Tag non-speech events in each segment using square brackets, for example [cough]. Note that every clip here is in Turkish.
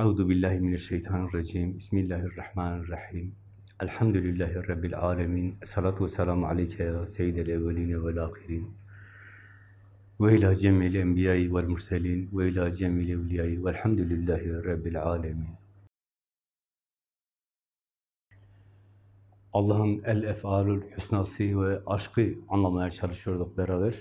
Euzu billahi mineşşeytanirracim. Bismillahirrahmanirrahim. Elhamdülillahi rabbil alamin. Essalatu vesselamu aleyke ya seyyidel evvelin ve'l ahirin. Ve ila cemil enbiya'i ve'l murselin ve ila cemil evliya'i ve'lhamdülillahi rabbil alamin. Allah'ın el ef'alül hüsnası ve aşkı anlamaya çalışıyorduk beraber.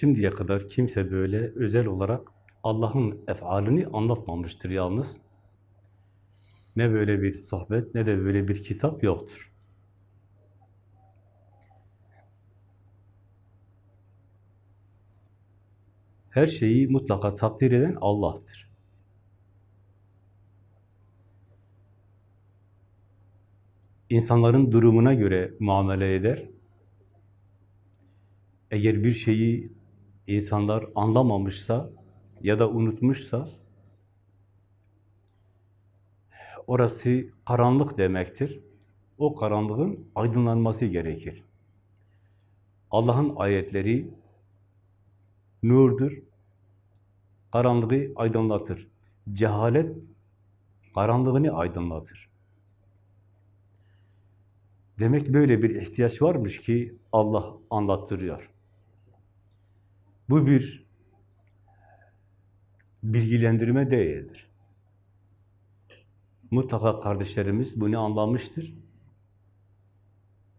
Şimdiye kadar kimse böyle özel olarak Allah'ın ef'alini anlatmamıştır yalnız. Ne böyle bir sohbet ne de böyle bir kitap yoktur. Her şeyi mutlaka takdir eden Allah'tır. İnsanların durumuna göre muamele eder. Eğer bir şeyi insanlar anlamamışsa ya da unutmuşsa orası karanlık demektir. O karanlığın aydınlanması gerekir. Allah'ın ayetleri nurdur. Karanlığı aydınlatır. Cehalet karanlığını aydınlatır. Demek böyle bir ihtiyaç varmış ki Allah anlattırıyor. Bu bir bilgilendirme değildir. Mutlaka kardeşlerimiz bunu anlamıştır.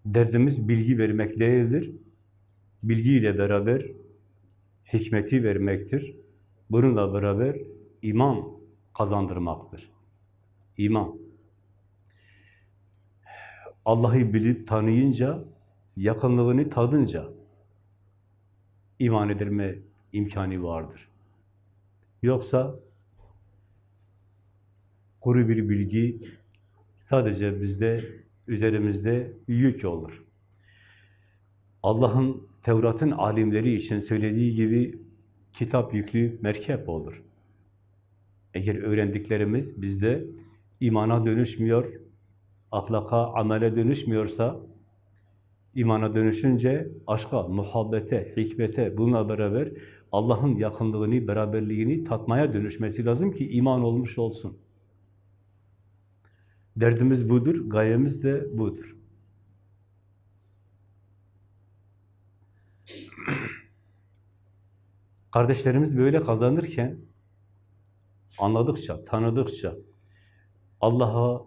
Derdimiz bilgi vermek değildir. Bilgiyle beraber hikmeti vermektir. Bununla beraber iman kazandırmaktır. İman. Allah'ı bilip tanıyınca, yakınlığını tadınca iman edilme imkanı vardır. Yoksa kuru bir bilgi sadece bizde, üzerimizde yük olur. Allah'ın Tevrat'ın alimleri için söylediği gibi kitap yüklü merkep olur. Eğer öğrendiklerimiz bizde imana dönüşmüyor, ahlaka, amele dönüşmüyorsa, imana dönüşünce aşka, muhabbete, hikmete, bununla beraber Allah'ın yakınlığını, beraberliğini tatmaya dönüşmesi lazım ki iman olmuş olsun. Derdimiz budur, gayemiz de budur. [clears throat] Kardeşlerimiz böyle kazanırken, anladıkça, tanıdıkça, Allah'a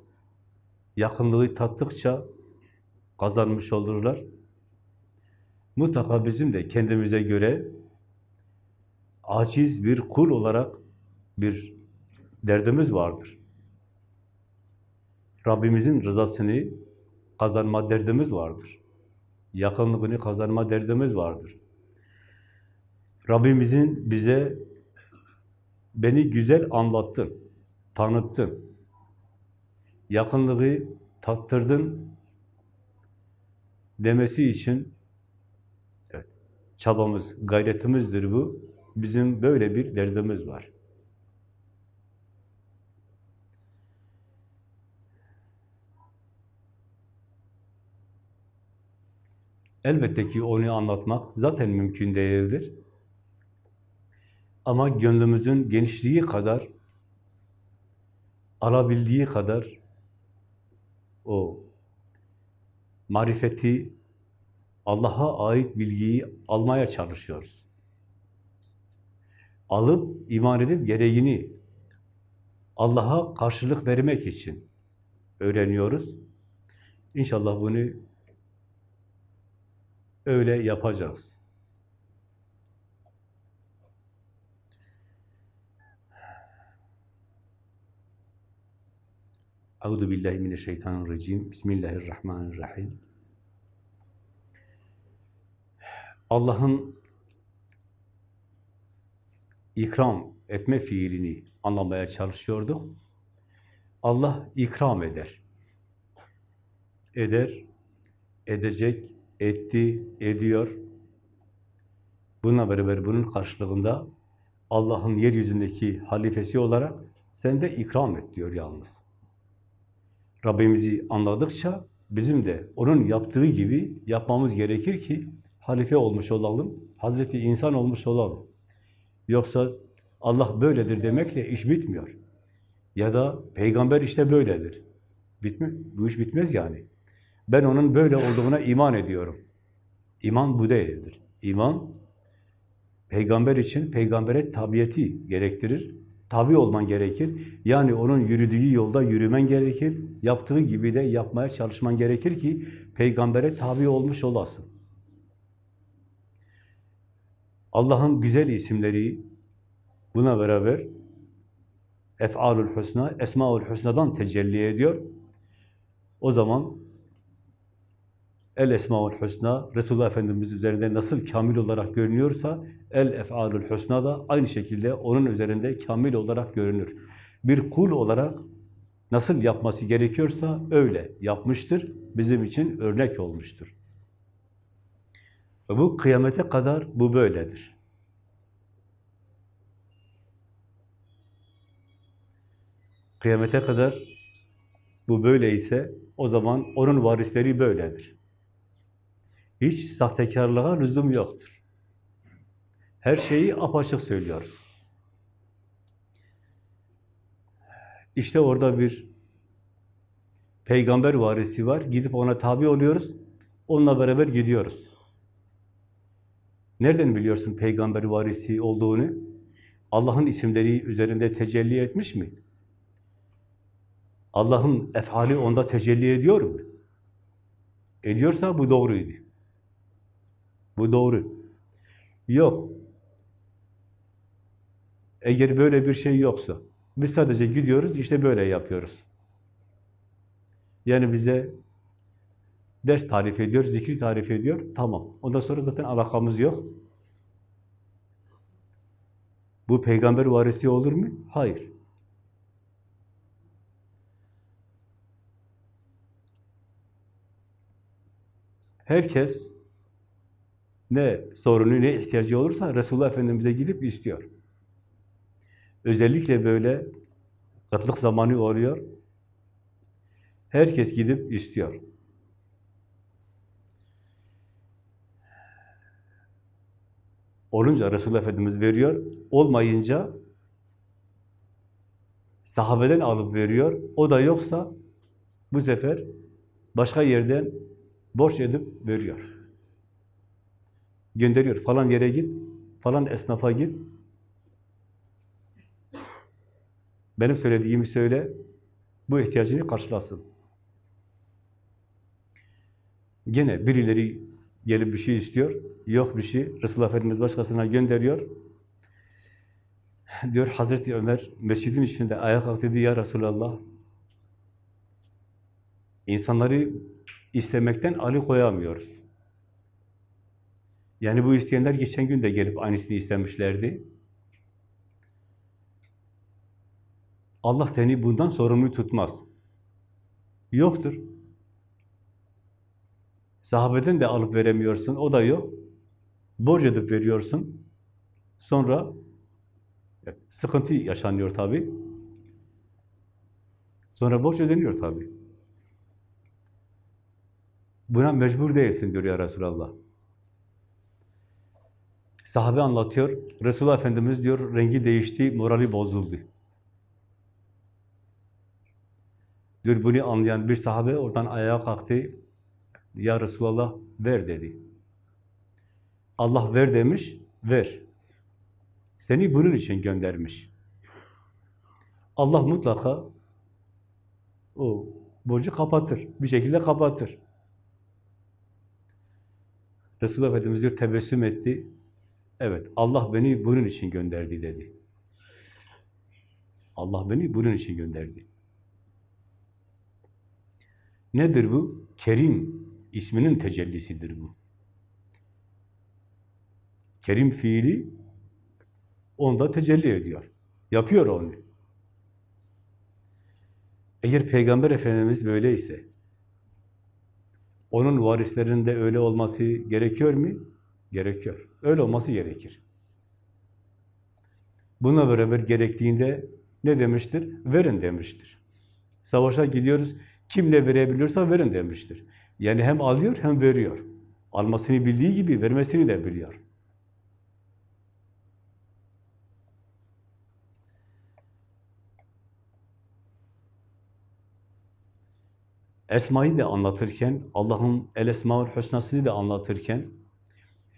yakınlığı tattıkça kazanmış olurlar. Mutlaka bizim de kendimize göre aciz bir kul olarak bir derdimiz vardır. Rabbimizin rızasını kazanma derdimiz vardır. Yakınlığını kazanma derdimiz vardır. Rabbimizin bize beni güzel anlattın, tanıttın, yakınlığı tattırdın demesi için evet, çabamız, gayretimizdir bu. Bizim böyle bir derdimiz var. Elbette ki onu anlatmak zaten mümkün değildir. Ama gönlümüzün genişliği kadar, alabildiği kadar o marifeti, Allah'a ait bilgiyi almaya çalışıyoruz. Alıp, iman edip gereğini Allah'a karşılık vermek için öğreniyoruz. İnşallah bunu öyle yapacağız. Euzu billahi mineşşeytanirracim. Bismillahirrahmanirrahim. Allah'ın ikram etme fiilini anlamaya çalışıyorduk. Allah ikram eder. Eder, edecek, etti, ediyor. Bununla beraber bunun karşılığında Allah'ın yeryüzündeki halifesi olarak sen de ikram et diyor yalnız. Rabbimizi anladıkça bizim de onun yaptığı gibi yapmamız gerekir ki halife olmuş olalım, Hazreti insan olmuş olalım. Yoksa Allah böyledir demekle iş bitmiyor. Ya da peygamber işte böyledir. Bitmi, bu iş bitmez yani. Ben onun böyle olduğuna iman ediyorum. İman bu değildir. İman, peygamber için peygambere tabiyeti gerektirir. Tabi olman gerekir. Yani onun yürüdüğü yolda yürümen gerekir. Yaptığı gibi de yapmaya çalışman gerekir ki peygambere tabi olmuş olasın. Allah'ın güzel isimleri buna beraber Ef'alül Hüsna, Esmaül Hüsna'dan tecelli ediyor. O zaman El Esmaül Hüsna, Resulullah Efendimiz üzerinde nasıl kamil olarak görünüyorsa, El Ef'alül Hüsna da aynı şekilde onun üzerinde kamil olarak görünür. Bir kul olarak nasıl yapması gerekiyorsa öyle yapmıştır, bizim için örnek olmuştur. Ve bu kıyamete kadar bu böyledir. Kıyamete kadar bu böyleyse o zaman onun varisleri böyledir. Hiç sahtekarlığa lüzum yoktur. Her şeyi apaçık söylüyoruz. İşte orada bir peygamber varisi var. Gidip ona tabi oluyoruz. Onunla beraber gidiyoruz. Nereden biliyorsun peygamber varisi olduğunu? Allah'ın isimleri üzerinde tecelli etmiş mi? Allah'ın efali onda tecelli ediyor mu? Ediyorsa bu doğruydu. Bu doğru. Yok. Eğer böyle bir şey yoksa, biz sadece gidiyoruz, işte böyle yapıyoruz. Yani bize ders tarif ediyor, zikri tarif ediyor, tamam. Ondan sonra zaten alakamız yok. Bu peygamber varisi olur mu? Hayır. Herkes ne sorunu, ne ihtiyacı olursa Resulullah Efendimiz'e gidip istiyor. Özellikle böyle kıtlık zamanı oluyor. Herkes gidip istiyor. Olunca Resulullah Efendimiz veriyor, olmayınca sahabeden alıp veriyor. O da yoksa bu sefer başka yerden borç edip veriyor. Gönderiyor. Falan yere git, falan esnafa git. Benim söylediğimi söyle, bu ihtiyacını karşılasın. Gene birileri gelip bir şey istiyor, yok bir şey, Resulullah Efendimiz başkasına gönderiyor. [sighs] Diyor Hazreti Ömer, mescidin içinde ayağa kalktı dedi, ya Resulallah, insanları istemekten ali koyamıyoruz. Yani bu isteyenler geçen gün de gelip aynısını istemişlerdi. Allah seni bundan sorumlu tutmaz. Yoktur. Sahabeden de alıp veremiyorsun, o da yok. Borç edip veriyorsun. Sonra sıkıntı yaşanıyor tabi. Sonra borç ödeniyor tabi. Buna mecbur değilsin diyor ya Resulallah. Sahabe anlatıyor, Resulullah Efendimiz diyor, rengi değişti, morali bozuldu. Diyor bunu anlayan bir sahabe oradan ayağa kalktı, ya Resulallah ver dedi. Allah ver demiş, ver. Seni bunun için göndermiş. Allah mutlaka o borcu kapatır, bir şekilde kapatır. Resulullah Efendimiz diyor, tebessüm etti. Evet, Allah beni bunun için gönderdi dedi. Allah beni bunun için gönderdi. Nedir bu? Kerim isminin tecellisidir bu. Kerim fiili onda tecelli ediyor. Yapıyor onu. Eğer Peygamber Efendimiz böyleyse, onun varislerinde öyle olması gerekiyor mu? Gerekiyor. Öyle olması gerekir. Bununla beraber gerektiğinde ne demiştir? Verin demiştir. Savaşa gidiyoruz, kim ne verebiliyorsa verin demiştir. Yani hem alıyor hem veriyor. Almasını bildiği gibi vermesini de biliyor. Esma'yı da anlatırken, Allah'ın El Esmaül Hüsna'sını da anlatırken,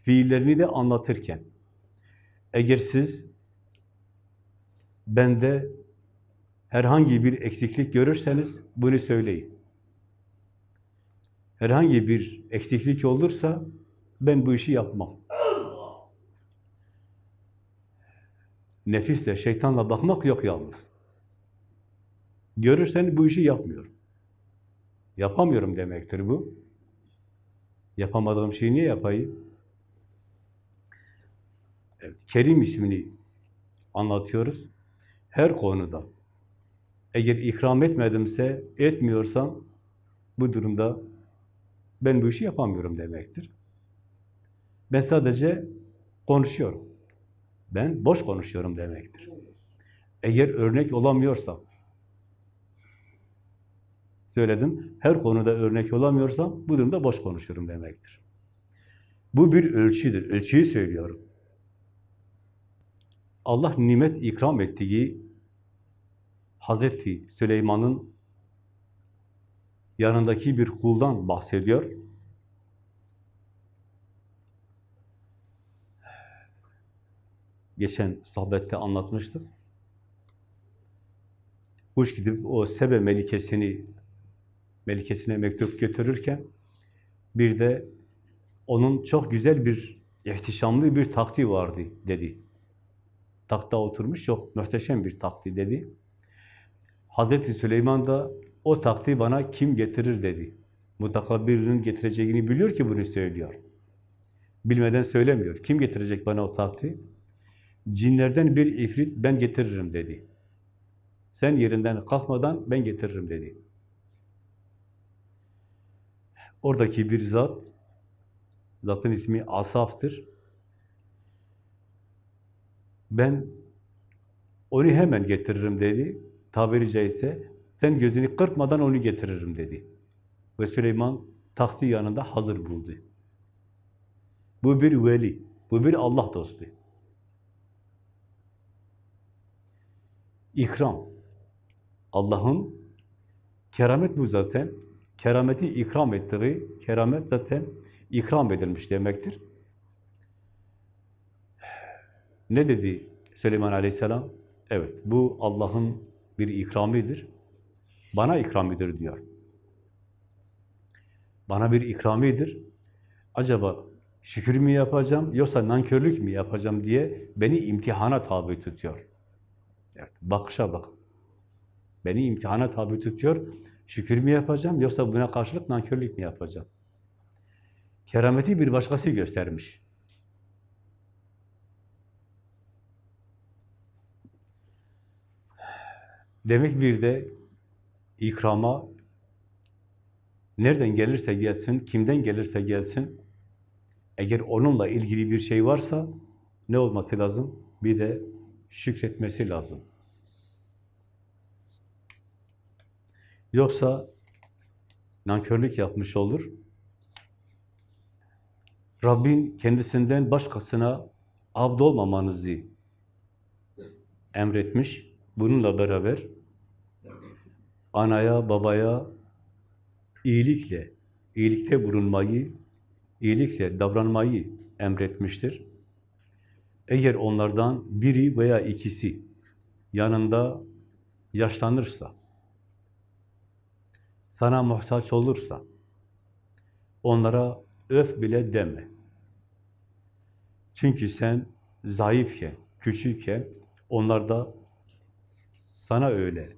fiillerini de anlatırken, eğer siz bende herhangi bir eksiklik görürseniz bunu söyleyin. Herhangi bir eksiklik olursa ben bu işi yapmam. Nefisle, şeytanla bakmak yok yalnız. Görürsen bu işi yapmıyorum. Yapamıyorum demektir bu. Yapamadığım şeyi niye yapayım? Evet, Kerim ismini anlatıyoruz. Her konuda. Eğer ikram etmedimse, etmiyorsam bu durumda ben bu işi yapamıyorum demektir. Ben sadece konuşuyorum. Ben boş konuşuyorum demektir. Eğer örnek olamıyorsam, söyledim, her konuda örnek olamıyorsam bu durumda boş konuşuyorum demektir. Bu bir ölçüdür, ölçüyü söylüyorum. Allah nimet ikram ettiği Hazreti Süleyman'ın yanındaki bir kuldan bahsediyor. Geçen sohbette anlatmıştık. Kuş gidip o Sebe melikesini melikesine mektup götürürken bir de onun çok güzel bir ihtişamlı bir takti vardı dedi. Takta oturmuş çok muhteşem bir takti dedi. Hazreti Süleyman da o taktiği bana kim getirir dedi. Mutlaka birinin getireceğini biliyor ki bunu söylüyor. Bilmeden söylemiyor. Kim getirecek bana o taktiği? Cinlerden bir ifrit ben getiririm dedi. Sen yerinden kalkmadan ben getiririm dedi. Oradaki bir zat, zatın ismi Asaf'tır. Ben onu hemen getiririm dedi. Tabiri caizse sen gözünü kırpmadan onu getiririm dedi. Ve Süleyman tahtı yanında hazır buldu. Bu bir veli, bu bir Allah dostu. İkram. Allah'ın keramet bu zaten. Kerameti ikram ettiği, keramet zaten ikram edilmiş demektir. Ne dedi Süleyman Aleyhisselam? Evet, bu Allah'ın bir ikramidir. Bana ikramidir diyor. Bana bir ikramidir. Acaba şükür mü yapacağım yoksa nankörlük mü yapacağım diye beni imtihana tabi tutuyor. Evet, bakışa bak. Beni imtihana tabi tutuyor. Şükür mü yapacağım yoksa buna karşılık nankörlük mü yapacağım? Kerameti bir başkası göstermiş. Demek bir de ikrama nereden gelirse gelsin, kimden gelirse gelsin, eğer onunla ilgili bir şey varsa ne olması lazım? Bir de şükretmesi lazım. Yoksa nankörlük yapmış olur. Rabbin kendisinden başkasına abd olmamanızı emretmiş. Bununla beraber anaya, babaya iyilikle, iyilikte bulunmayı, iyilikle davranmayı emretmiştir. Eğer onlardan biri veya ikisi yanında yaşlanırsa, sana muhtaç olursa, onlara öf bile deme. Çünkü sen zayıfken, küçükken onlar da sana öyle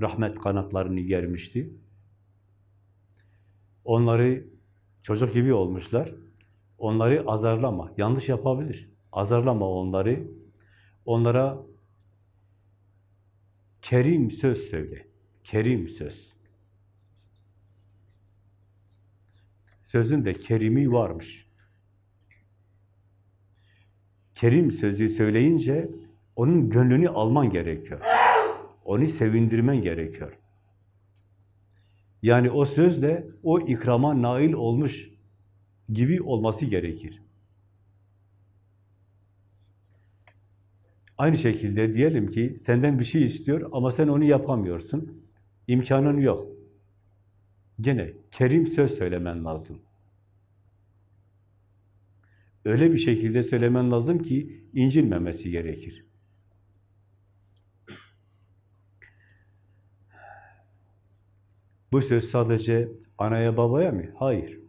rahmet kanatlarını germişti. Onları çocuk gibi olmuşlar. Onları azarlama. Yanlış yapabilir. Azarlama onları. Onlara kerim söz söyle. Kerim söz. Sözün de kerimi varmış. Kerim sözü söyleyince Onun gönlünü alman gerekiyor. Onu sevindirmen gerekiyor. Yani o sözle o ikrama nail olmuş gibi olması gerekir. Aynı şekilde diyelim ki senden bir şey istiyor ama sen onu yapamıyorsun. İmkanın yok. Gene kerim söz söylemen lazım. Öyle bir şekilde söylemen lazım ki incilmemesi gerekir. Bu söz sadece anaya babaya mı? Hayır.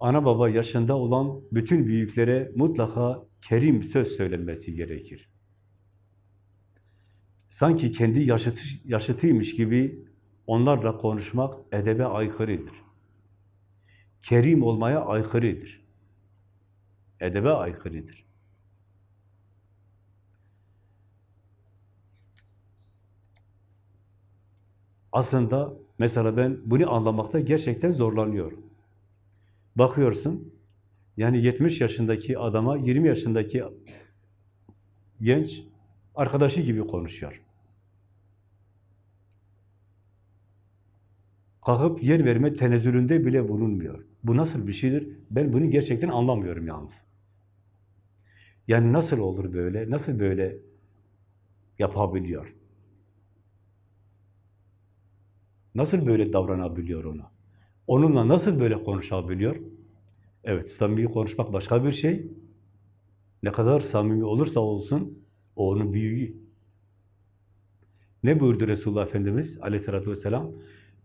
Ana baba yaşında olan bütün büyüklere mutlaka kerim söz söylenmesi gerekir. Sanki kendi yaşıtı, yaşıtıymış gibi onlarla konuşmak edebe aykırıdır. Kerim olmaya aykırıdır. Edebe aykırıdır. Aslında mesela ben bunu anlamakta gerçekten zorlanıyorum. Bakıyorsun, yani 70 yaşındaki adama 20 yaşındaki genç arkadaşı gibi konuşuyor. Kalkıp yer verme tenezzülünde bile bulunmuyor. Bu nasıl bir şeydir? Ben bunu gerçekten anlamıyorum yalnız. Yani nasıl olur böyle? Nasıl böyle yapabiliyor? Nasıl böyle davranabiliyor ona? Onunla nasıl böyle konuşabiliyor? Evet, samimi konuşmak başka bir şey. Ne kadar samimi olursa olsun, o onun büyüğü. Ne buyurdu Resulullah Efendimiz aleyhissalatü vesselam?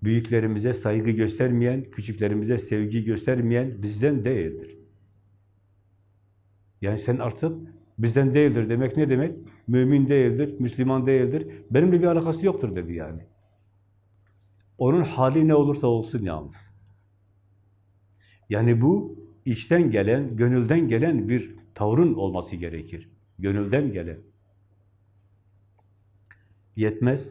Büyüklerimize saygı göstermeyen, küçüklerimize sevgi göstermeyen bizden değildir. Yani sen artık bizden değildir demek ne demek? Mümin değildir, Müslüman değildir. Benimle bir alakası yoktur dedi yani. Onun hali ne olursa olsun yalnız. Yani bu içten gelen, gönülden gelen bir tavrın olması gerekir. Gönülden gelen. Yetmez.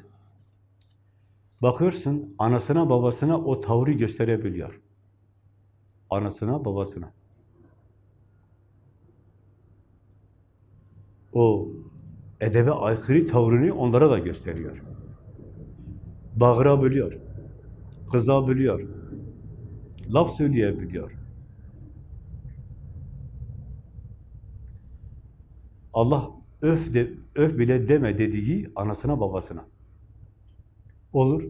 Bakıyorsun anasına babasına o tavrı gösterebiliyor. Anasına babasına. O edebe aykırı tavrını onlara da gösteriyor. Bağırabiliyor. Kızabiliyor. Laf söyleyebiliyor. Allah öf de öf bile deme dediği anasına babasına. Olur.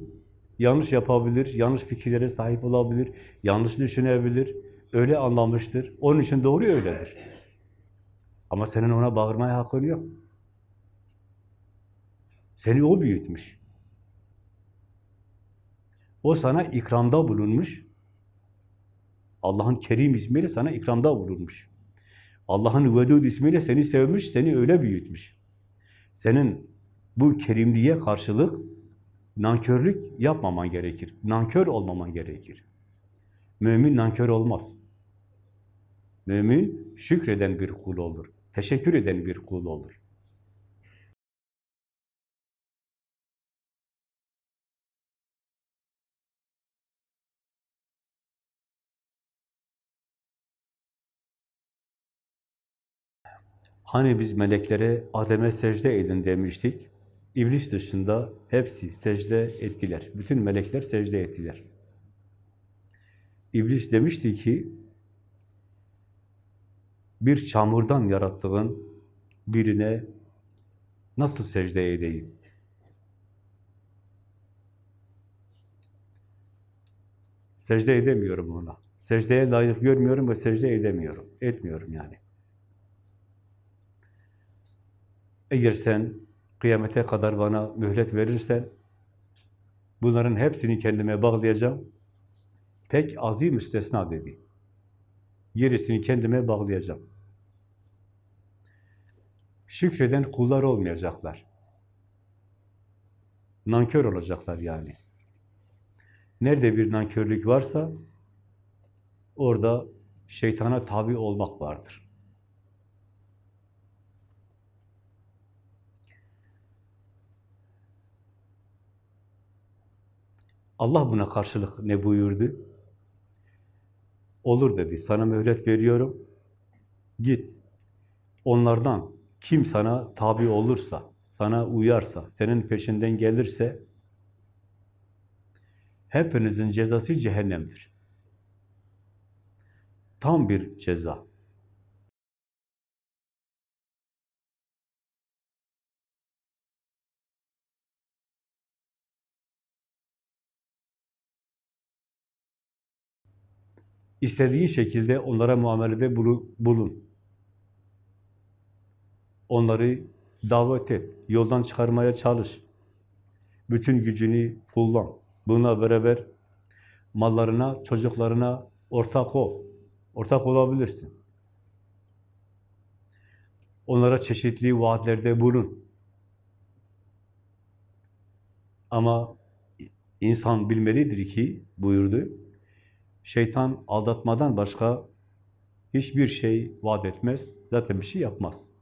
Yanlış yapabilir, yanlış fikirlere sahip olabilir, yanlış düşünebilir. Öyle anlamıştır. Onun için doğru öyledir. Ama senin ona bağırmaya hakkın yok. Seni o büyütmüş. O sana ikramda bulunmuş. Allah'ın Kerim ismiyle sana ikramda bulunmuş. Allah'ın Vedud ismiyle seni sevmiş, seni öyle büyütmüş. Senin bu kerimliğe karşılık nankörlük yapmaman gerekir. Nankör olmaman gerekir. Mümin nankör olmaz. Mümin şükreden bir kul olur. Teşekkür eden bir kul olur. Hani biz meleklere Adem'e secde edin demiştik. İblis dışında hepsi secde ettiler. Bütün melekler secde ettiler. İblis demişti ki, bir çamurdan yarattığın birine nasıl secde edeyim? Secde edemiyorum ona. Secdeye layık görmüyorum ve secde edemiyorum. Etmiyorum yani. Eğer sen kıyamete kadar bana mühlet verirsen, bunların hepsini kendime bağlayacağım. Pek azı müstesna dedi. Gerisini kendime bağlayacağım. Şükreden kullar olmayacaklar. Nankör olacaklar yani. Nerede bir nankörlük varsa, orada şeytana tabi olmak vardır. Allah buna karşılık ne buyurdu? Olur dedi, sana mühlet veriyorum, git. Onlardan kim sana tabi olursa, sana uyarsa, senin peşinden gelirse, hepinizin cezası cehennemdir. Tam bir ceza. İstediğin şekilde onlara muamelede bulun. Onları davet et, yoldan çıkarmaya çalış. Bütün gücünü kullan. Bununla beraber mallarına, çocuklarına ortak ol. Ortak olabilirsin. Onlara çeşitli vaatlerde bulun. Ama insan bilmelidir ki, buyurdu, şeytan aldatmadan başka hiçbir şey vaat etmez, zaten bir şey yapmaz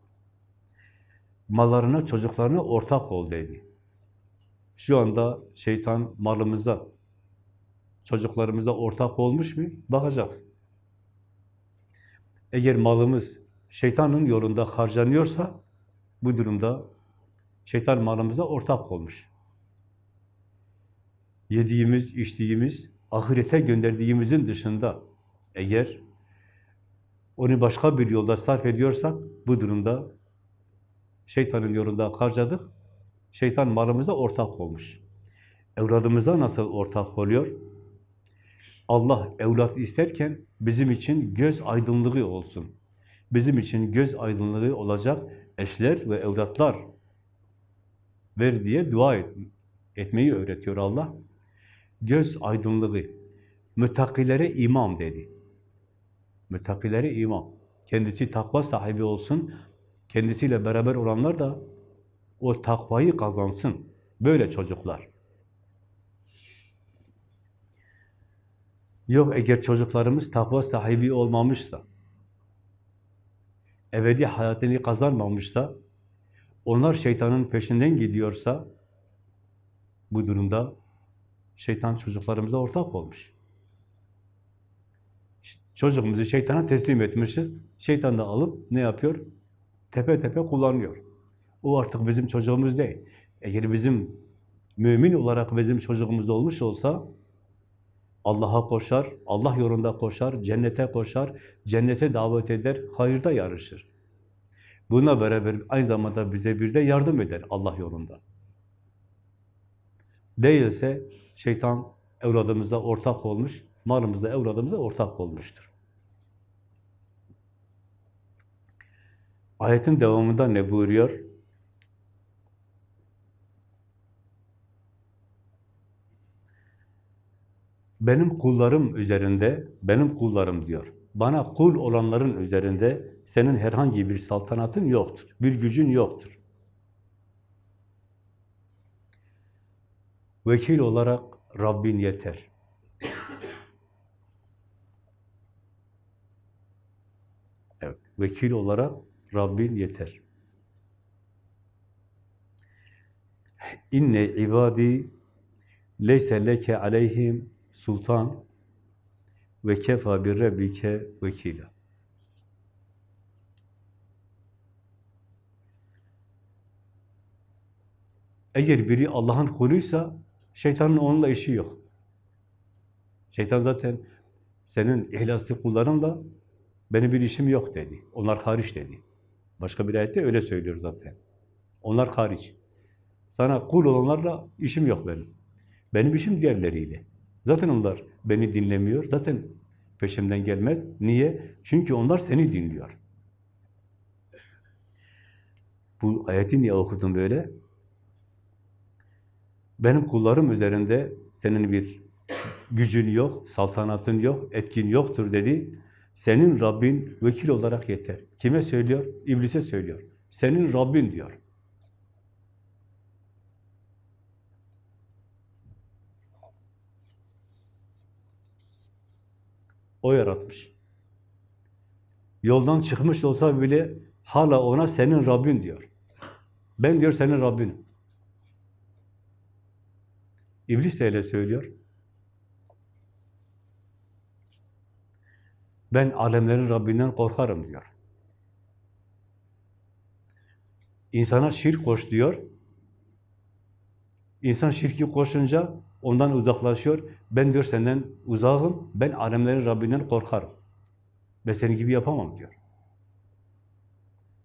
mallarına, çocuklarına ortak ol dedi. Şu anda şeytan malımıza, çocuklarımıza ortak olmuş mu? Bakacağız. Eğer malımız şeytanın yolunda harcanıyorsa, bu durumda şeytan malımıza ortak olmuş. Yediğimiz, içtiğimiz, ahirete gönderdiğimizin dışında eğer onu başka bir yolda sarf ediyorsak, bu durumda Şeytanın yolunda harcadık. Şeytan malımıza ortak olmuş. Evladımıza nasıl ortak oluyor? Allah evlat isterken bizim için göz aydınlığı olsun. Bizim için göz aydınlığı olacak eşler ve evlatlar ver diye dua et, etmeyi öğretiyor Allah. Göz aydınlığı, müttakilere imam dedi. Müttakilere imam. Kendisi takva sahibi olsun, Kendisiyle beraber olanlar da o takvayı kazansın. Böyle çocuklar. Yok eğer çocuklarımız takva sahibi olmamışsa, ebedi hayatını kazanmamışsa, onlar şeytanın peşinden gidiyorsa, bu durumda şeytan çocuklarımıza ortak olmuş. Çocuğumuzu şeytana teslim etmişiz. Şeytan da alıp ne yapıyor? tepe tepe kullanıyor. O artık bizim çocuğumuz değil. Eğer bizim mümin olarak bizim çocuğumuz olmuş olsa Allah'a koşar, Allah yolunda koşar, cennete koşar, cennete davet eder, hayırda yarışır. Buna beraber aynı zamanda bize bir de yardım eder Allah yolunda. Değilse şeytan evladımıza ortak olmuş, malımızda evladımıza ortak olmuştur. Ayetin devamında ne buyuruyor? Benim kullarım üzerinde, benim kullarım diyor. Bana kul olanların üzerinde senin herhangi bir saltanatın yoktur, bir gücün yoktur. Vekil olarak Rabbin yeter. Evet, vekil olarak Rabbin yeter. İnne ibadi leyse leke aleyhim sultan ve kefa bir rabbike vekila. Eğer biri Allah'ın kuluysa şeytanın onunla işi yok. Şeytan zaten senin ihlaslı kullarınla benim bir işim yok dedi. Onlar hariç dedi. Başka bir ayette öyle söylüyor zaten. Onlar hariç. Sana kul olanlarla işim yok benim. Benim işim diğerleriyle. Zaten onlar beni dinlemiyor. Zaten peşimden gelmez. Niye? Çünkü onlar seni dinliyor. Bu ayeti niye okudum böyle? Benim kullarım üzerinde senin bir gücün yok, saltanatın yok, etkin yoktur dedi. Senin Rabbin vekil olarak yeter. Kime söylüyor? İblise söylüyor. Senin Rabbin diyor. O yaratmış. Yoldan çıkmış olsa bile hala ona senin Rabbin diyor. Ben diyor senin Rabbinim. İblis de öyle söylüyor. Ben alemlerin Rabbinden korkarım diyor. İnsana şirk koş diyor. İnsan şirki koşunca ondan uzaklaşıyor. Ben diyor senden uzağım, ben alemlerin Rabbinden korkarım. Ben senin gibi yapamam diyor.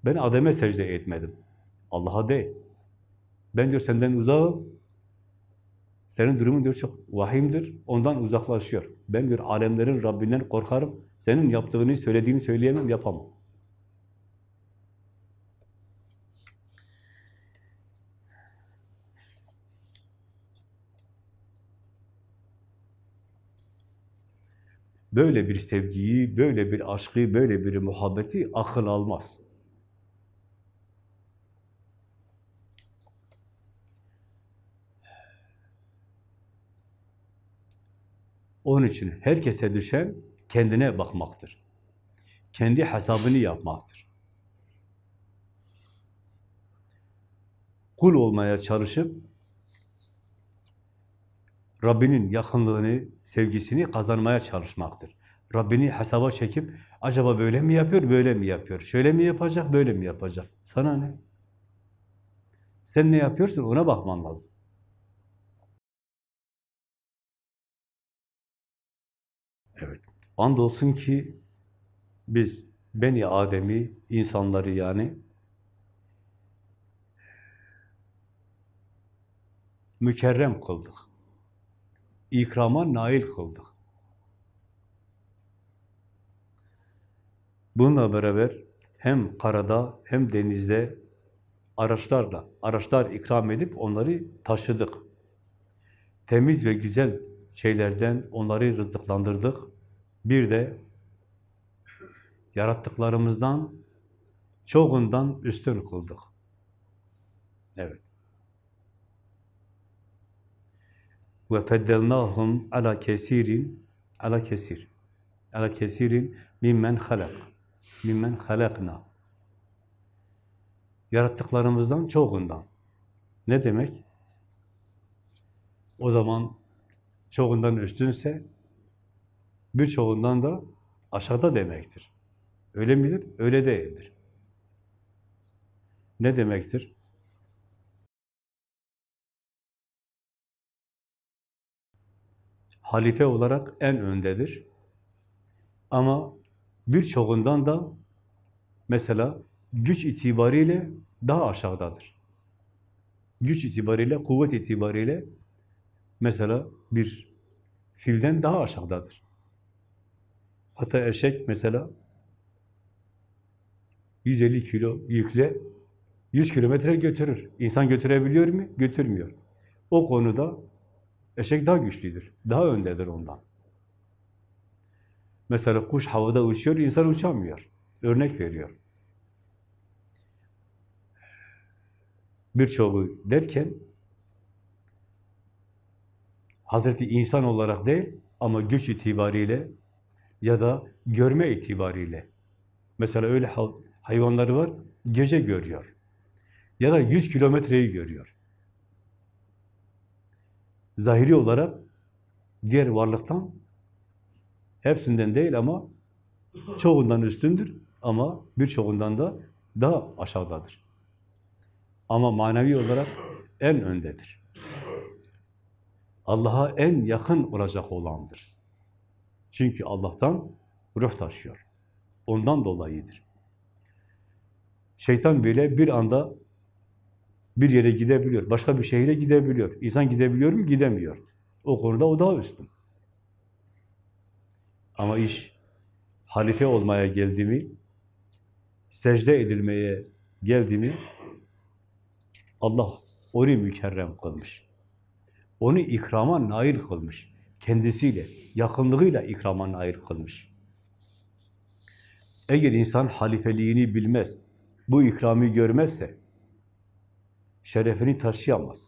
Ben Adem'e secde etmedim. Allah'a değil. Ben diyor senden uzağım. Senin durumun diyor çok vahimdir. Ondan uzaklaşıyor. Ben diyor alemlerin Rabbinden korkarım. Senin yaptığını, söylediğini söyleyemem, yapamam. Böyle bir sevgiyi, böyle bir aşkı, böyle bir muhabbeti akıl almaz. Onun için herkese düşen kendine bakmaktır. Kendi hesabını yapmaktır. Kul olmaya çalışıp Rabbinin yakınlığını, sevgisini kazanmaya çalışmaktır. Rabbini hesaba çekip acaba böyle mi yapıyor, böyle mi yapıyor? Şöyle mi yapacak, böyle mi yapacak? Sana ne? Sen ne yapıyorsun ona bakman lazım. Andolsun ki biz Beni Adem'i, insanları yani mükerrem kıldık. İkrama nail kıldık. Bununla beraber hem karada hem denizde araçlarla, araçlar ikram edip onları taşıdık. Temiz ve güzel şeylerden onları rızıklandırdık. Bir de yarattıklarımızdan çoğundan üstün kıldık. Evet. Ve feddelnahum ala kesirin ala kesir. Ala kesirin mimmen halak. Mimmen halakna. Yarattıklarımızdan çoğundan. Ne demek? O zaman çoğundan üstünse birçoğundan da aşağıda demektir. Öyle midir? Öyle değildir. Ne demektir? Halife olarak en öndedir. Ama birçoğundan da mesela güç itibariyle daha aşağıdadır. Güç itibariyle, kuvvet itibariyle mesela bir filden daha aşağıdadır. Hatta eşek mesela 150 kilo yükle 100 kilometre götürür. İnsan götürebiliyor mu? Götürmüyor. O konuda eşek daha güçlüdür. Daha öndedir ondan. Mesela kuş havada uçuyor, insan uçamıyor. Örnek veriyor. Birçoğu derken Hazreti insan olarak değil ama güç itibariyle ya da görme itibariyle. Mesela öyle hayvanları var, gece görüyor. Ya da 100 kilometreyi görüyor. Zahiri olarak diğer varlıktan hepsinden değil ama çoğundan üstündür ama birçoğundan da daha aşağıdadır. Ama manevi olarak en öndedir. Allah'a en yakın olacak olandır. Çünkü Allah'tan ruh taşıyor. Ondan dolayıdır. Şeytan bile bir anda bir yere gidebiliyor, başka bir şehire gidebiliyor. İnsan gidebiliyor mu? Gidemiyor. O konuda o daha üstün. Ama iş halife olmaya geldi mi, secde edilmeye geldi mi, Allah onu mükerrem kılmış. Onu ikrama nail kılmış. Kendisiyle, yakınlığıyla ikrama nail kılmış. Eğer insan halifeliğini bilmez, bu ikramı görmezse, şerefini taşıyamaz.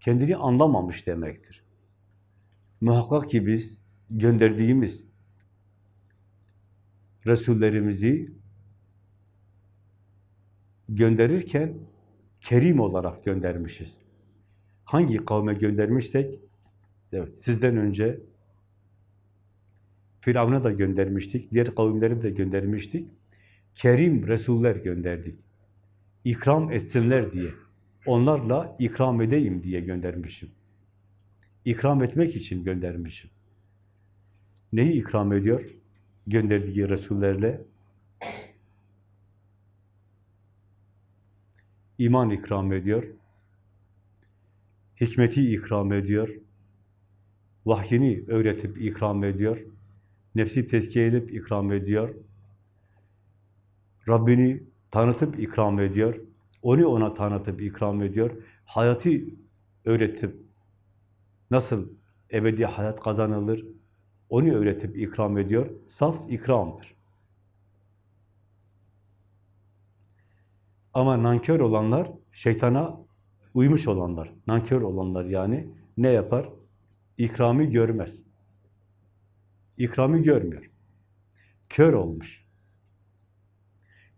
Kendini anlamamış demektir. Muhakkak ki biz gönderdiğimiz Resullerimizi gönderirken kerim olarak göndermişiz. Hangi kavme göndermişsek, evet, sizden önce Firavun'a da göndermiştik, diğer kavimleri de göndermiştik. Kerim Resuller gönderdik. ikram etsinler diye, onlarla ikram edeyim diye göndermişim. İkram etmek için göndermişim. Neyi ikram ediyor? Gönderdiği Resullerle iman ikram ediyor, hikmeti ikram ediyor, vahyini öğretip ikram ediyor, nefsi tezkiye edip ikram ediyor, Rabbini tanıtıp ikram ediyor, onu ona tanıtıp ikram ediyor, hayatı öğretip nasıl ebedi hayat kazanılır, onu öğretip ikram ediyor, saf ikramdır. Ama nankör olanlar, şeytana uymuş olanlar, nankör olanlar yani ne yapar? İkramı görmez. İkramı görmüyor. Kör olmuş.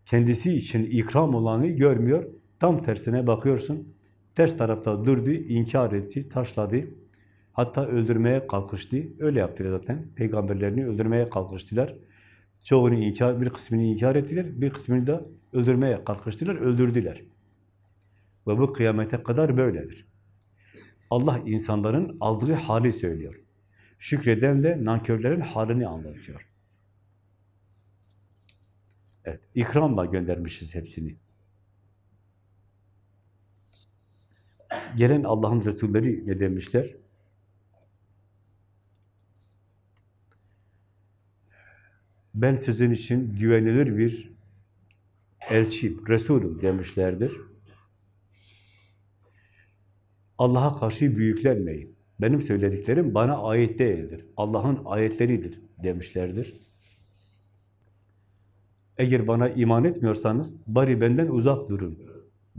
Kendisi için ikram olanı görmüyor. Tam tersine bakıyorsun. Ters tarafta durdu, inkar etti, taşladı. Hatta öldürmeye kalkıştı. Öyle yaptılar zaten. Peygamberlerini öldürmeye kalkıştılar. Çoğunu inkar, bir kısmını inkar ettiler, bir kısmını da öldürmeye kalkıştılar, öldürdüler. Ve bu kıyamete kadar böyledir. Allah insanların aldığı hali söylüyor. Şükredenle nankörlerin halini anlatıyor. Evet, ikramla göndermişiz hepsini. Gelen Allah'ın Resulleri ne demişler? Ben sizin için güvenilir bir elçiyim, Resulüm demişlerdir. Allah'a karşı büyüklenmeyin. Benim söylediklerim bana ait değildir. Allah'ın ayetleridir demişlerdir. Eğer bana iman etmiyorsanız bari benden uzak durun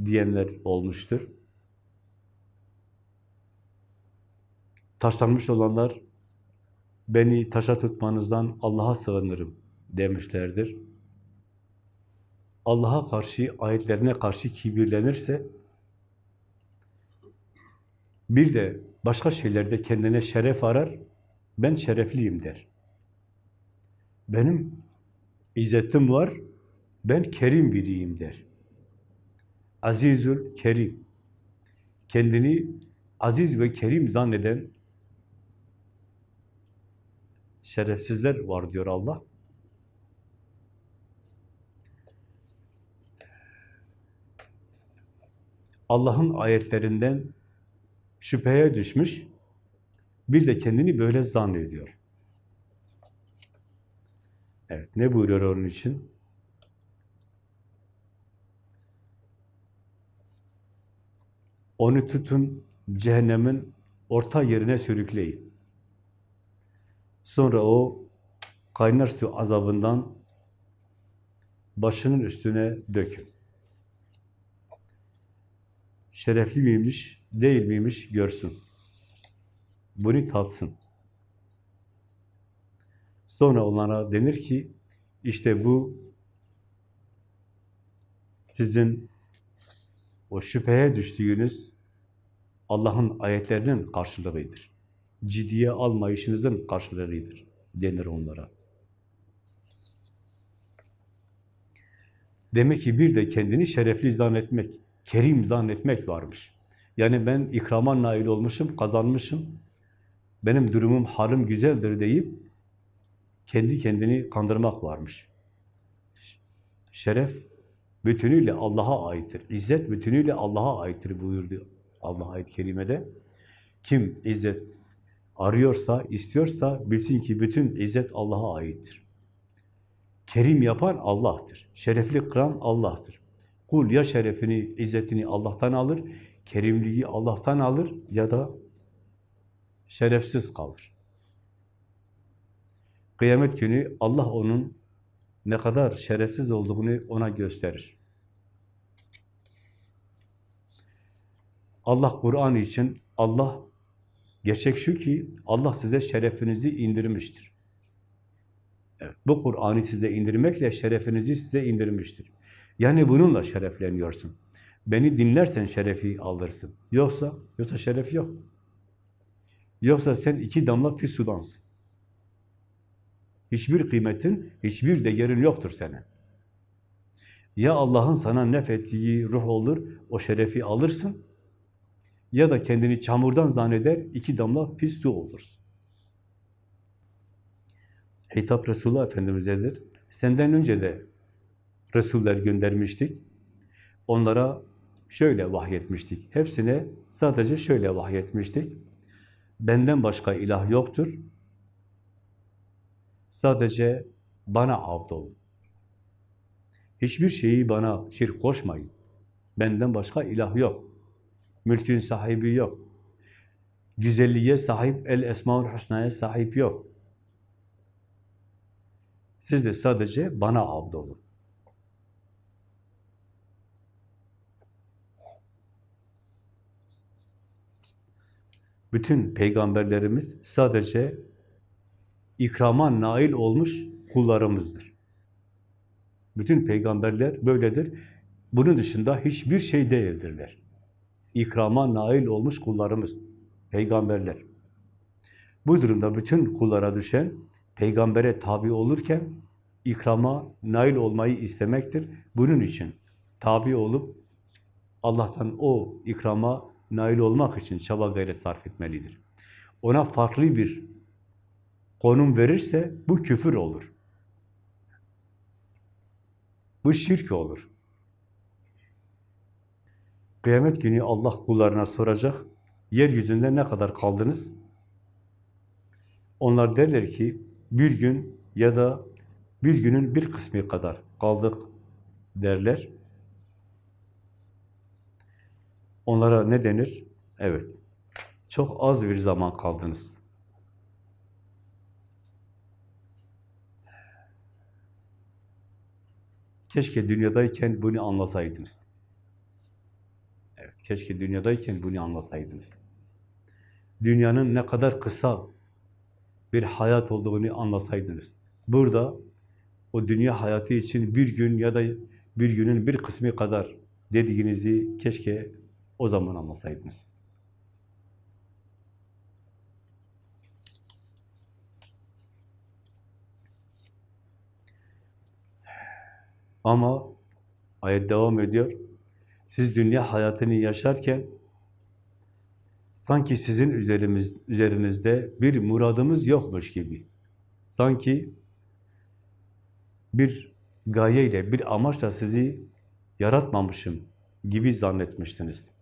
diyenler olmuştur. Taşlanmış olanlar beni taşa tutmanızdan Allah'a sığınırım demişlerdir. Allah'a karşı, ayetlerine karşı kibirlenirse bir de başka şeylerde kendine şeref arar, ben şerefliyim der. Benim izzetim var, ben kerim biriyim der. Azizül Kerim. Kendini aziz ve kerim zanneden şerefsizler var diyor Allah. Allah'ın ayetlerinden şüpheye düşmüş, bir de kendini böyle zannediyor. Evet, ne buyuruyor onun için? Onu tutun, cehennemin orta yerine sürükleyin. Sonra o kaynar su azabından başının üstüne dökün. Şerefli miymiş, değil miymiş görsün. Bunu tatsın. Sonra onlara denir ki, işte bu sizin o şüpheye düştüğünüz Allah'ın ayetlerinin karşılığıdır. Ciddiye almayışınızın karşılığıdır denir onlara. Demek ki bir de kendini şerefli zannetmek, kerim zannetmek varmış. Yani ben ikrama nail olmuşum, kazanmışım, benim durumum, halim güzeldir deyip kendi kendini kandırmak varmış. Şeref bütünüyle Allah'a aittir. İzzet bütünüyle Allah'a aittir buyurdu Allah ayet-i kerimede. Kim izzet arıyorsa, istiyorsa bilsin ki bütün izzet Allah'a aittir. Kerim yapan Allah'tır. Şerefli kıran Allah'tır. Kul ya şerefini, izzetini Allah'tan alır, kerimliği Allah'tan alır ya da şerefsiz kalır. Kıyamet günü Allah onun ne kadar şerefsiz olduğunu ona gösterir. Allah Kur'an için Allah gerçek şu ki Allah size şerefinizi indirmiştir. Evet, bu Kur'an'ı size indirmekle şerefinizi size indirmiştir. Yani bununla şerefleniyorsun. Beni dinlersen şerefi alırsın. Yoksa, yoksa şeref yok. Yoksa sen iki damla pis sudansın. Hiçbir kıymetin, hiçbir değerin yoktur senin. Ya Allah'ın sana nefettiği ruh olur, o şerefi alırsın, ya da kendini çamurdan zanneder, iki damla pis su olursun. Hitap Resulullah Efendimiz'edir. Senden önce de Resuller göndermiştik. Onlara şöyle vahyetmiştik. Hepsine sadece şöyle vahyetmiştik. Benden başka ilah yoktur. Sadece bana abd olun. Hiçbir şeyi bana şirk koşmayın. Benden başka ilah yok. Mülkün sahibi yok. Güzelliğe sahip, el esmaül husnaya sahip yok. Siz de sadece bana abd olun. Bütün peygamberlerimiz sadece ikrama nail olmuş kullarımızdır. Bütün peygamberler böyledir. Bunun dışında hiçbir şey değildirler. İkrama nail olmuş kullarımız, peygamberler. Bu durumda bütün kullara düşen, peygambere tabi olurken, ikrama nail olmayı istemektir. Bunun için tabi olup, Allah'tan o ikrama nail olmak için çaba gayret sarf etmelidir. Ona farklı bir konum verirse bu küfür olur. Bu şirk olur. Kıyamet günü Allah kullarına soracak, yeryüzünde ne kadar kaldınız? Onlar derler ki, bir gün ya da bir günün bir kısmı kadar kaldık derler. Onlara ne denir? Evet, çok az bir zaman kaldınız. Keşke dünyadayken bunu anlasaydınız. Evet, keşke dünyadayken bunu anlasaydınız. Dünyanın ne kadar kısa bir hayat olduğunu anlasaydınız. Burada o dünya hayatı için bir gün ya da bir günün bir kısmı kadar dediğinizi keşke o zaman anlasaydınız. Ama ayet devam ediyor. Siz dünya hayatını yaşarken sanki sizin üzerimiz, üzerinizde bir muradımız yokmuş gibi. Sanki bir gayeyle, bir amaçla sizi yaratmamışım gibi zannetmiştiniz.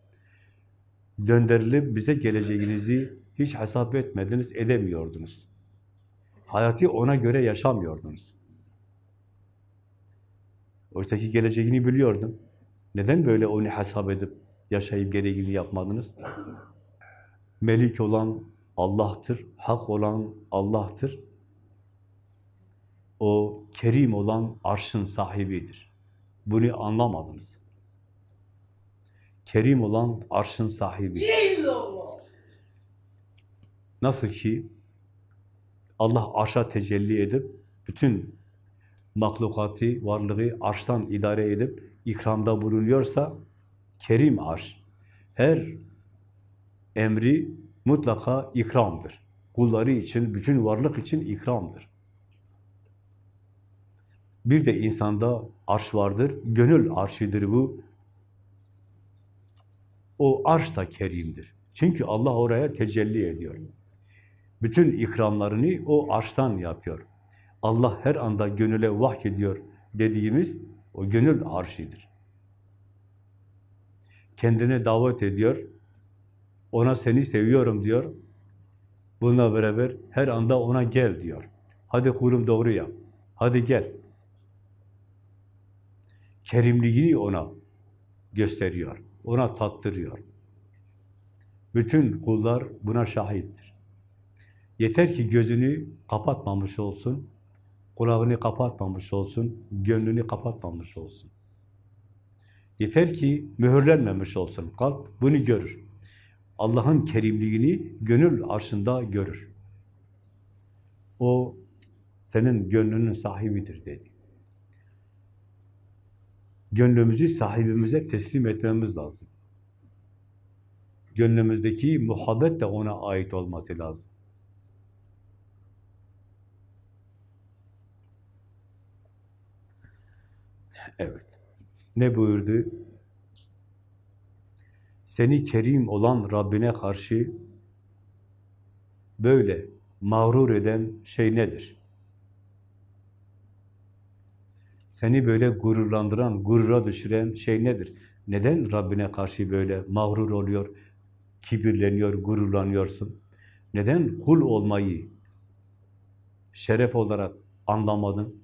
Döndürülüp bize geleceğinizi hiç hesap etmediniz, edemiyordunuz. Hayatı ona göre yaşamıyordunuz. Oysaki geleceğini biliyordum. Neden böyle onu hesap edip yaşayıp gereğini yapmadınız? Melik olan Allah'tır, hak olan Allah'tır. O kerim olan arşın sahibidir. Bunu anlamadınız. Kerim olan arşın sahibi. Nasıl ki Allah arşa tecelli edip bütün mahlukatı, varlığı arştan idare edip ikramda bulunuyorsa kerim arş. Her emri mutlaka ikramdır. Kulları için, bütün varlık için ikramdır. Bir de insanda arş vardır, gönül arşidir bu. O arş da kerimdir. Çünkü Allah oraya tecelli ediyor. Bütün ikramlarını o arştan yapıyor. Allah her anda gönüle vahyediyor dediğimiz o gönül arşidir. Kendine davet ediyor. Ona seni seviyorum diyor. Bununla beraber her anda ona gel diyor. Hadi kurum doğru yap. Hadi gel. Kerimliğini ona gösteriyor. Ona tattırıyor. Bütün kullar buna şahittir. Yeter ki gözünü kapatmamış olsun, kulağını kapatmamış olsun, gönlünü kapatmamış olsun. Yeter ki mühürlenmemiş olsun. Kalp bunu görür. Allah'ın kerimliğini gönül arşında görür. O senin gönlünün sahibidir dedi. Gönlümüzü sahibimize teslim etmemiz lazım. Gönlümüzdeki muhabbet de ona ait olması lazım. Evet. Ne buyurdu? Seni kerim olan Rabbine karşı böyle mağrur eden şey nedir? Seni böyle gururlandıran, gurura düşüren şey nedir? Neden Rabbine karşı böyle mağrur oluyor, kibirleniyor, gururlanıyorsun? Neden kul olmayı şeref olarak anlamadın?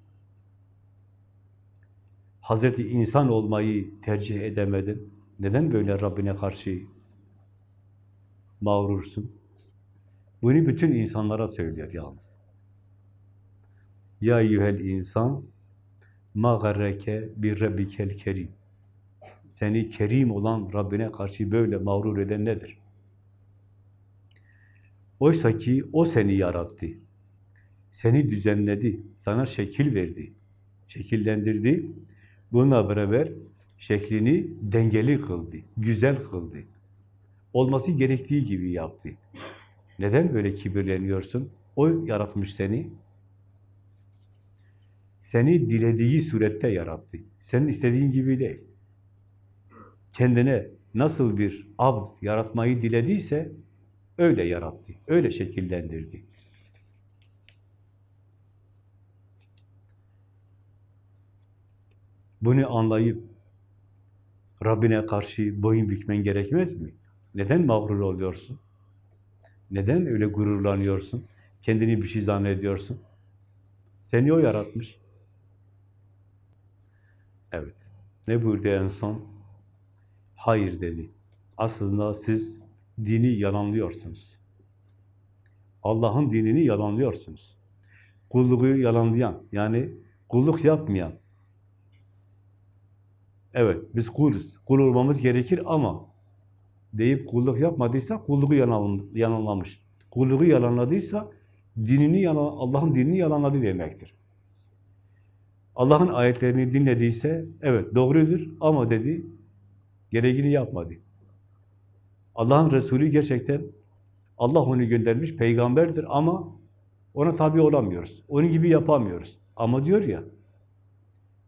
Hazreti insan olmayı tercih edemedin. Neden böyle Rabbine karşı mağrursun? Bunu bütün insanlara söylüyor yalnız. Ya eyyuhel insan ma bir rabbikel kerim. Seni kerim olan Rabbine karşı böyle mağrur eden nedir? Oysa ki o seni yarattı. Seni düzenledi, sana şekil verdi, şekillendirdi. Bununla beraber şeklini dengeli kıldı, güzel kıldı. Olması gerektiği gibi yaptı. Neden böyle kibirleniyorsun? O yaratmış seni. Seni dilediği surette yarattı. Senin istediğin gibi değil. Kendine nasıl bir abd yaratmayı dilediyse öyle yarattı, öyle şekillendirdi. Bunu anlayıp Rabbine karşı boyun bükmen gerekmez mi? Neden mağrur oluyorsun? Neden öyle gururlanıyorsun? Kendini bir şey zannediyorsun? Seni o yaratmış. Evet. Ne buyurdu en son? Hayır dedi. Aslında siz dini yalanlıyorsunuz. Allah'ın dinini yalanlıyorsunuz. Kulluğu yalanlayan, yani kulluk yapmayan. Evet, biz kuluz. Kul olmamız gerekir ama deyip kulluk yapmadıysa kulluğu yalan, yalanlamış. Kulluğu yalanladıysa dinini yalan, Allah'ın dinini yalanladı demektir. Allah'ın ayetlerini dinlediyse evet doğrudur ama dedi gereğini yapmadı. Allah'ın Resulü gerçekten Allah onu göndermiş peygamberdir ama ona tabi olamıyoruz. Onun gibi yapamıyoruz. Ama diyor ya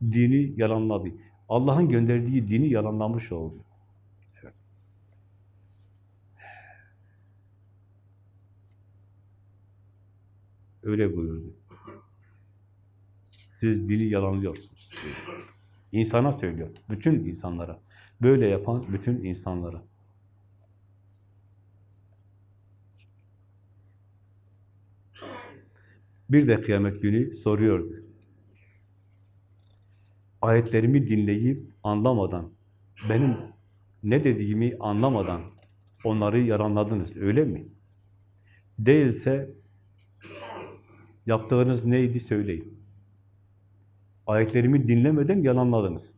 dini yalanladı. Allah'ın gönderdiği dini yalanlamış oldu. Evet. Öyle buyurdu. Siz dini yalanlıyorsunuz. İnsana söylüyor. Bütün insanlara. Böyle yapan bütün insanlara. Bir de kıyamet günü soruyordu. Ayetlerimi dinleyip anlamadan, benim ne dediğimi anlamadan onları yaranladınız, öyle mi? Değilse yaptığınız neydi söyleyin. Ayetlerimi dinlemeden yalanladınız.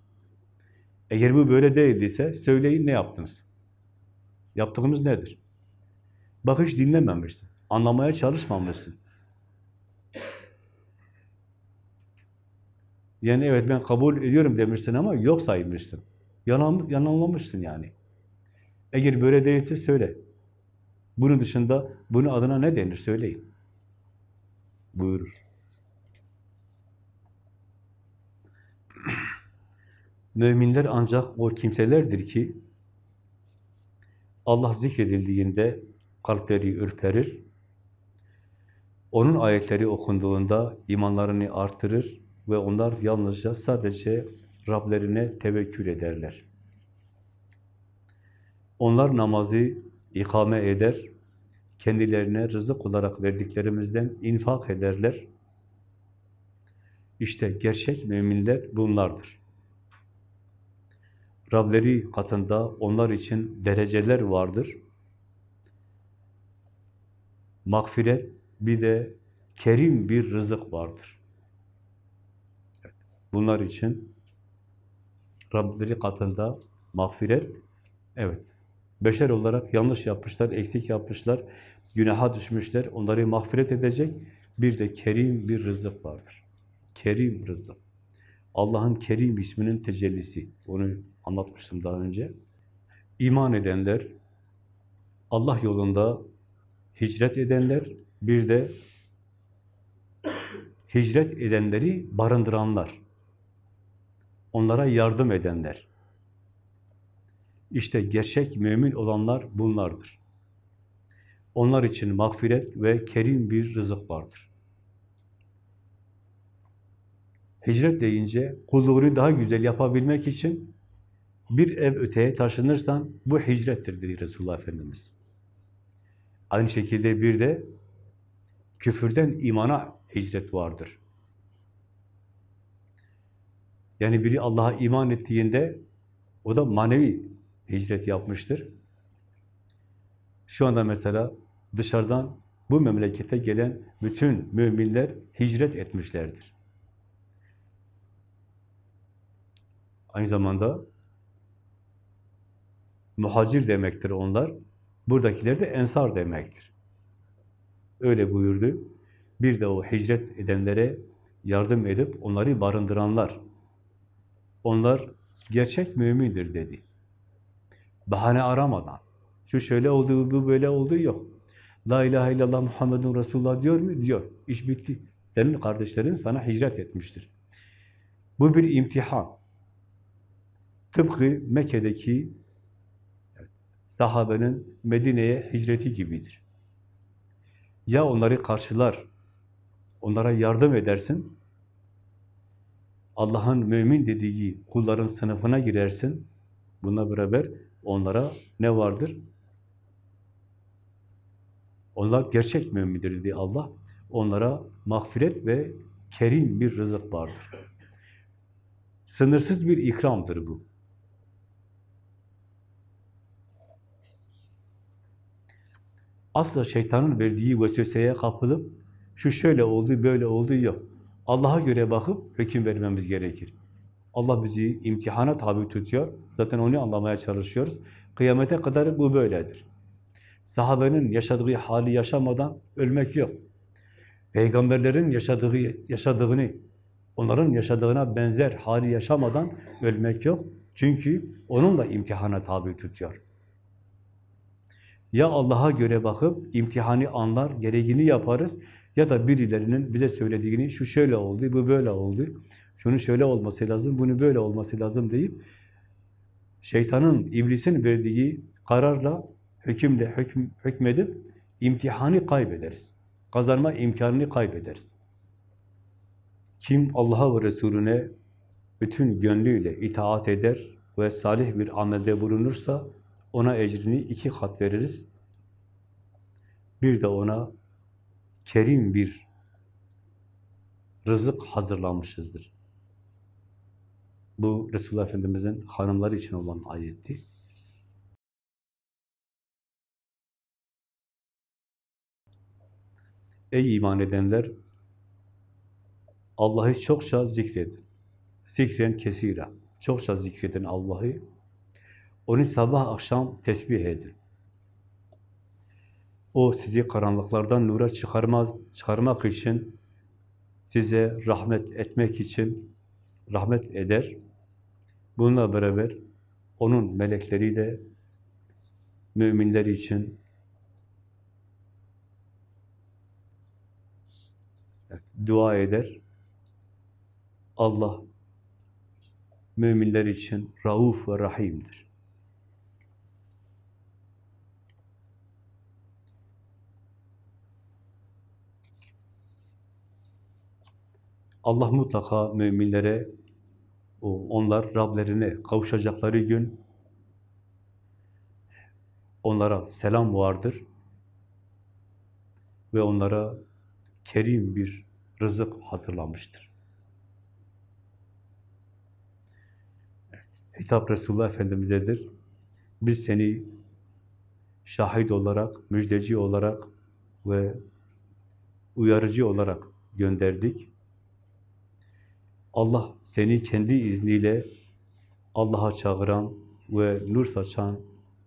Eğer bu böyle değildiyse söyleyin ne yaptınız? Yaptığımız nedir? Bak hiç dinlememişsin, anlamaya çalışmamışsın. Yani evet ben kabul ediyorum demişsin ama yok saymışsın. Yalan, yalanlamışsın yani. Eğer böyle değilse söyle. Bunun dışında bunun adına ne denir söyleyin. Buyurur. Müminler ancak o kimselerdir ki Allah zikredildiğinde kalpleri ürperir, onun ayetleri okunduğunda imanlarını artırır ve onlar yalnızca sadece Rablerine tevekkül ederler. Onlar namazı ikame eder, kendilerine rızık olarak verdiklerimizden infak ederler. İşte gerçek müminler bunlardır. Rableri katında onlar için dereceler vardır. Mağfiret bir de kerim bir rızık vardır. Bunlar için Rableri katında mağfiret, evet, beşer olarak yanlış yapmışlar, eksik yapmışlar, günaha düşmüşler, onları mağfiret edecek, bir de kerim bir rızık vardır. Kerim rızık. Allah'ın Kerim isminin tecellisi. Onu anlatmıştım daha önce. İman edenler, Allah yolunda hicret edenler, bir de hicret edenleri barındıranlar. onlara yardım edenler. İşte gerçek mümin olanlar bunlardır. Onlar için mağfiret ve kerim bir rızık vardır. Hicret deyince kulluğunu daha güzel yapabilmek için bir ev öteye taşınırsan bu hicrettir dedi Resulullah Efendimiz. Aynı şekilde bir de küfürden imana hicret vardır. Yani biri Allah'a iman ettiğinde o da manevi hicret yapmıştır. Şu anda mesela dışarıdan bu memlekete gelen bütün müminler hicret etmişlerdir. Aynı zamanda muhacir demektir onlar. Buradakiler de ensar demektir. Öyle buyurdu. Bir de o hicret edenlere yardım edip onları barındıranlar. Onlar gerçek mümindir dedi. Bahane aramadan. Şu şöyle oldu, bu böyle oldu yok. La ilahe illallah Muhammedun Resulullah diyor mu? Diyor. İş bitti. Senin kardeşlerin sana hicret etmiştir. Bu bir imtihan. Tıpkı Mekke'deki sahabenin Medine'ye hicreti gibidir. Ya onları karşılar, onlara yardım edersin, Allah'ın mümin dediği kulların sınıfına girersin, bununla beraber onlara ne vardır? Onlar gerçek mümindir dedi Allah. Onlara mağfiret ve kerim bir rızık vardır. Sınırsız bir ikramdır bu. Asla şeytanın verdiği vesveseye kapılıp şu şöyle oldu, böyle oldu yok. Allah'a göre bakıp hüküm vermemiz gerekir. Allah bizi imtihana tabi tutuyor. Zaten onu anlamaya çalışıyoruz. Kıyamete kadar bu böyledir. Sahabenin yaşadığı hali yaşamadan ölmek yok. Peygamberlerin yaşadığı yaşadığını, onların yaşadığına benzer hali yaşamadan ölmek yok. Çünkü onunla imtihana tabi tutuyor. Ya Allah'a göre bakıp imtihanı anlar, gereğini yaparız ya da birilerinin bize söylediğini şu şöyle oldu, bu böyle oldu, şunu şöyle olması lazım, bunu böyle olması lazım deyip şeytanın, iblisin verdiği kararla, hükümle hüküm, hükmedip imtihanı kaybederiz. Kazanma imkanını kaybederiz. Kim Allah'a ve Resulüne bütün gönlüyle itaat eder ve salih bir amelde bulunursa ona ecrini iki kat veririz. Bir de ona kerim bir rızık hazırlanmışızdır. Bu Resulullah Efendimiz'in hanımları için olan ayetti. Ey iman edenler! Allah'ı çokça zikredin. Zikren kesira. Çokça zikredin Allah'ı. Onu sabah akşam tesbih edin. O sizi karanlıklardan nura çıkarmaz, çıkarmak için, size rahmet etmek için rahmet eder. Bununla beraber onun melekleri de müminler için dua eder. Allah müminler için rauf ve rahimdir. Allah mutlaka müminlere onlar Rablerine kavuşacakları gün onlara selam vardır ve onlara kerim bir rızık hazırlamıştır. Hitap Resulullah Efendimiz'edir. Biz seni şahit olarak, müjdeci olarak ve uyarıcı olarak gönderdik. Allah seni kendi izniyle Allah'a çağıran ve nur saçan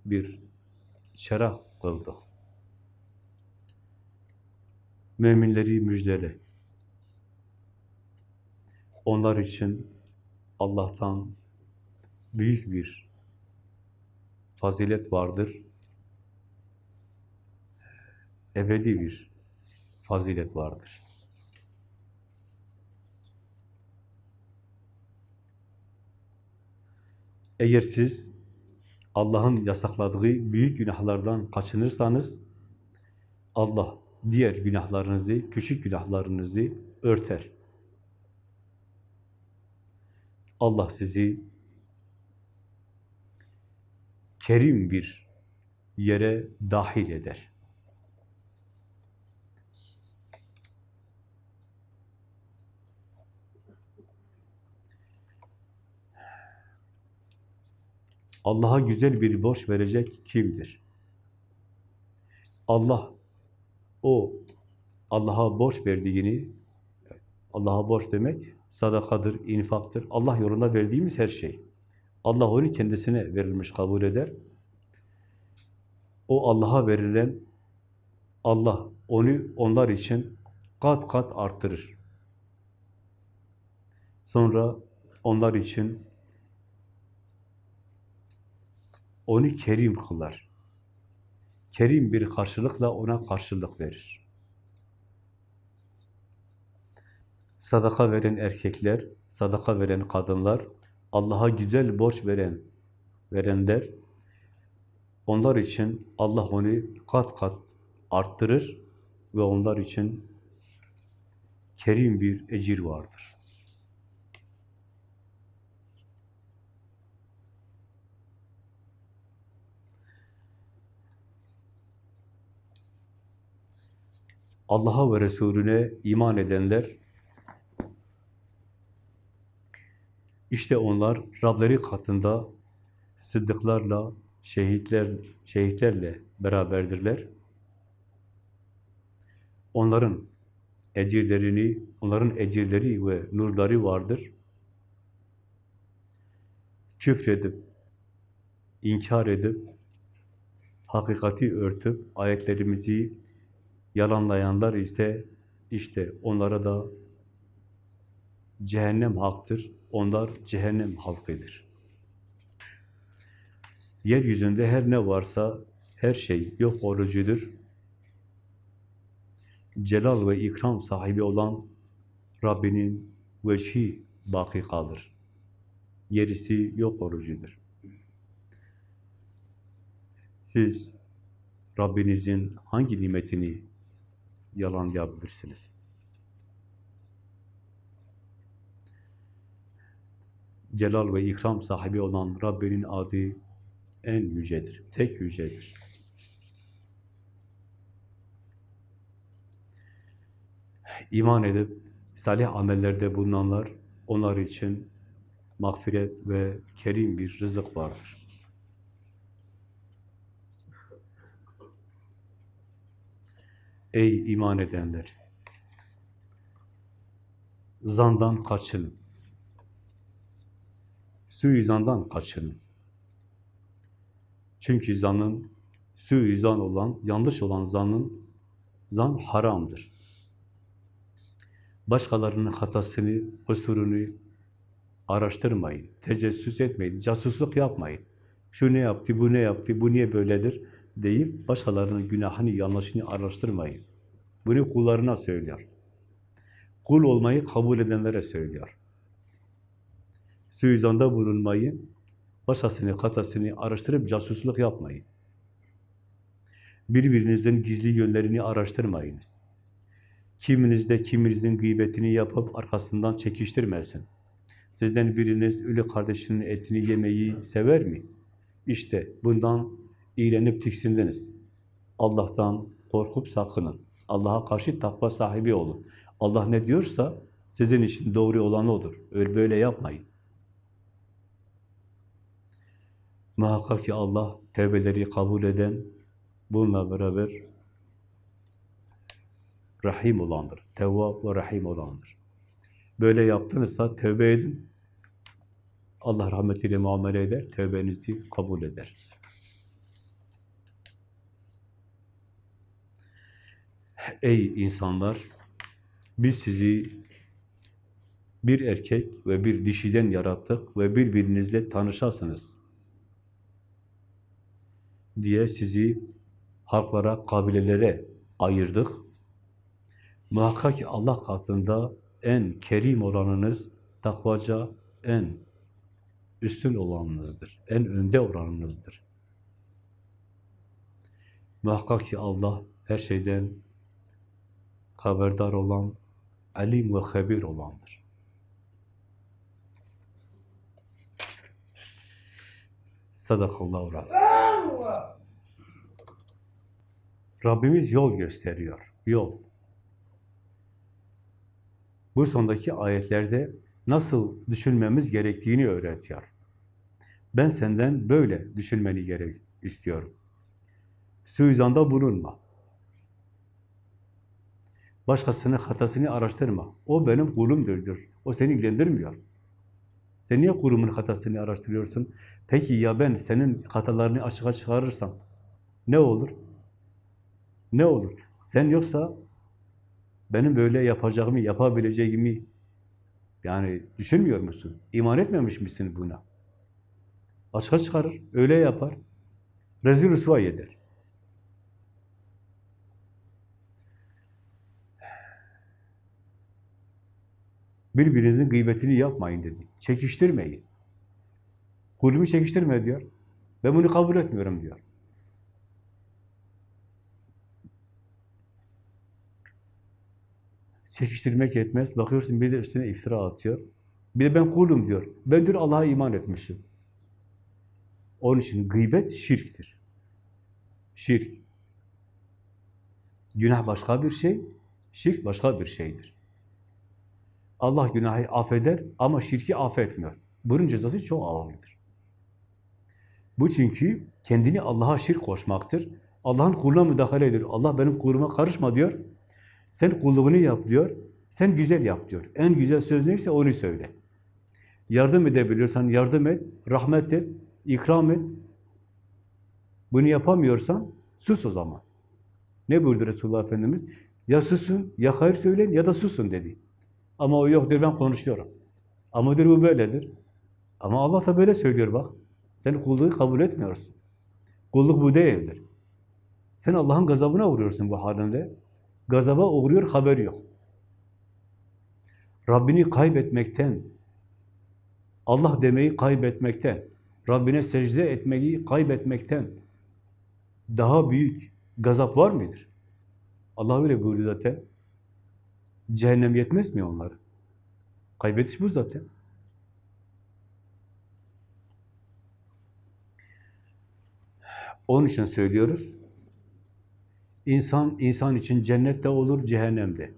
bir çırak kıldı. Müminleri müjdele. Onlar için Allah'tan büyük bir fazilet vardır. Ebedi bir fazilet vardır. Eğer siz Allah'ın yasakladığı büyük günahlardan kaçınırsanız Allah diğer günahlarınızı, küçük günahlarınızı örter. Allah sizi kerim bir yere dahil eder. Allah'a güzel bir borç verecek kimdir? Allah o Allah'a borç verdiğini Allah'a borç demek sadakadır, infaktır. Allah yolunda verdiğimiz her şey. Allah onu kendisine verilmiş kabul eder. O Allah'a verilen Allah onu onlar için kat kat arttırır. Sonra onlar için onu kerim kılar. Kerim bir karşılıkla ona karşılık verir. Sadaka veren erkekler, sadaka veren kadınlar, Allah'a güzel borç veren verenler, onlar için Allah onu kat kat arttırır ve onlar için kerim bir ecir vardır. Allah'a ve Resulüne iman edenler, işte onlar Rableri katında sıddıklarla, şehitler, şehitlerle beraberdirler. Onların ecirlerini, onların ecirleri ve nurları vardır. Küfredip, inkar edip, hakikati örtüp, ayetlerimizi yalanlayanlar ise işte onlara da cehennem haktır. Onlar cehennem halkıdır. Yeryüzünde her ne varsa her şey yok olucudur. Celal ve ikram sahibi olan Rabbinin vecihi baki kalır. Gerisi yok olucudur. Siz Rabbinizin hangi nimetini yalanlayabilirsiniz? Celal ve ikram sahibi olan Rabbinin adı en yücedir, tek yücedir. İman edip salih amellerde bulunanlar, onlar için mağfiret ve kerim bir rızık vardır. Ey iman edenler! Zandan kaçının. Suizandan kaçının. Çünkü zanın, suizan olan, yanlış olan zanın, zan haramdır. Başkalarının hatasını, kusurunu araştırmayın, tecessüs etmeyin, casusluk yapmayın. Şu ne yaptı, bu ne yaptı, bu niye böyledir deyip başkalarının günahını, yanlışını araştırmayın. Bunu kullarına söylüyor. Kul olmayı kabul edenlere söylüyor. Suizanda bulunmayın, başkasının hatasını araştırıp casusluk yapmayın. Birbirinizin gizli yönlerini araştırmayınız. Kiminiz de kiminizin gıybetini yapıp arkasından çekiştirmesin. Sizden biriniz ölü kardeşinin etini yemeyi sever mi? İşte bundan iğrenip tiksindiniz. Allah'tan korkup sakının. Allah'a karşı takva sahibi olun. Allah ne diyorsa sizin için doğru olan odur. Öyle böyle yapmayın. Muhakkak ki Allah tevbeleri kabul eden, bununla beraber Rahim olandır. Tevvab ve Rahim olandır. Böyle yaptınızsa tevbe edin. Allah rahmetiyle muamele eder, tevbenizi kabul eder. Ey insanlar! Biz sizi bir erkek ve bir dişiden yarattık ve birbirinizle tanışasınız diye sizi halklara, kabilelere ayırdık. Muhakkak Allah katında en kerim olanınız, takvaca en üstün olanınızdır. En önde olanınızdır. Muhakkak ki Allah her şeyden haberdar olan, alim ve habir olandır. Sadakallahu razı. Rabbimiz yol gösteriyor. Yol. Bu sondaki ayetlerde nasıl düşünmemiz gerektiğini öğretiyor. Ben senden böyle düşünmeni gerek istiyorum. Suizanda bulunma. Başkasının hatasını araştırma. O benim kulumdur diyor. O seni ilgilendirmiyor. Sen niye kulumun hatasını araştırıyorsun? Peki ya ben senin hatalarını açığa çıkarırsam ne olur? Ne olur? Sen yoksa benim böyle yapacağımı, yapabileceğimi yani düşünmüyor musun? İman etmemiş misin buna? Açığa çıkarır, öyle yapar. Rezil rüsva eder. Birbirinizin gıybetini yapmayın dedi. Çekiştirmeyin. Kulumu çekiştirme diyor. Ben bunu kabul etmiyorum diyor. Çekiştirmek yetmez. Bakıyorsun bir de üstüne iftira atıyor. Bir de ben kulum diyor. Ben diyor Allah'a iman etmişim. Onun için gıybet şirktir. Şirk. Günah başka bir şey, şirk başka bir şeydir. Allah günahı affeder ama şirki affetmiyor. Bunun cezası çok ağırdır. Bu çünkü kendini Allah'a şirk koşmaktır. Allah'ın kuluna müdahale ediyor. Allah benim kuluma karışma diyor. Sen kulluğunu yap diyor. Sen güzel yap diyor. En güzel söz neyse onu söyle. Yardım edebiliyorsan yardım et, rahmet et, ikram et. Bunu yapamıyorsan sus o zaman. Ne buyurdu Resulullah Efendimiz? Ya susun, ya hayır söyleyin ya da susun dedi. Ama o yok diyor ben konuşuyorum. Ama diyor bu böyledir. Ama Allah da böyle söylüyor bak. Sen kulluğu kabul etmiyorsun. Kulluk bu değildir. Sen Allah'ın gazabına uğruyorsun bu halinde. Gazaba uğruyor, haberi yok. Rabbini kaybetmekten, Allah demeyi kaybetmekten, Rabbine secde etmeyi kaybetmekten daha büyük gazap var mıdır? Allah öyle buyurdu zaten. Cehennem yetmez mi onları? Kaybetiş bu zaten. Onun için söylüyoruz. İnsan, insan için cennette olur, cehennemde.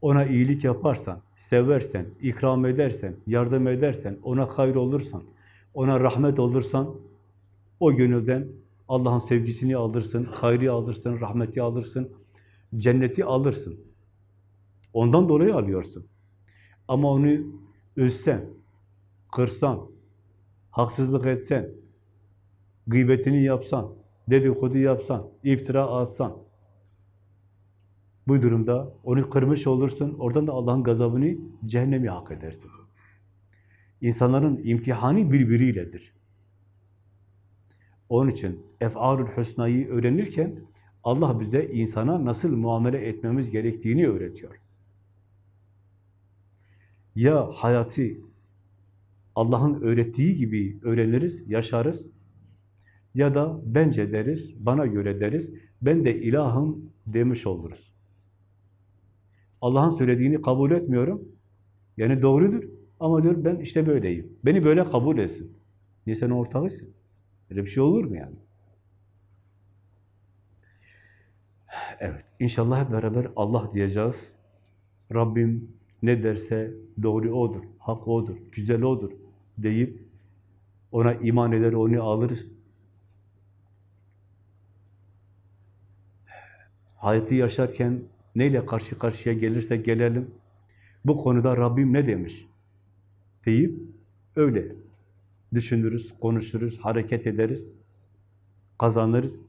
Ona iyilik yaparsan, seversen, ikram edersen, yardım edersen, ona hayır olursan, ona rahmet olursan, o gönülden Allah'ın sevgisini alırsın, hayrı alırsın, rahmeti alırsın, cenneti alırsın. Ondan dolayı alıyorsun. Ama onu üzsen, kırsan, haksızlık etsen, gıybetini yapsan, dedikodu yapsan, iftira atsan, bu durumda onu kırmış olursun, oradan da Allah'ın gazabını, cehennemi hak edersin. İnsanların imtihanı birbiriyledir. Onun için ef'alül husnayı öğrenirken Allah bize insana nasıl muamele etmemiz gerektiğini öğretiyor. Ya hayatı Allah'ın öğrettiği gibi öğreniriz, yaşarız ya da bence deriz, bana göre deriz, ben de ilahım demiş oluruz. Allah'ın söylediğini kabul etmiyorum, yani doğrudur ama diyor ben işte böyleyim. Beni böyle kabul etsin. Niye sen ortağısın? Öyle bir şey olur mu yani? Evet, inşallah hep beraber Allah diyeceğiz. Rabbim ne derse doğru O'dur, hak O'dur, güzel O'dur deyip ona iman eder, onu alırız. Hayatı yaşarken neyle karşı karşıya gelirse gelelim, bu konuda Rabbim ne demiş deyip öyle düşünürüz, konuşuruz, hareket ederiz, kazanırız.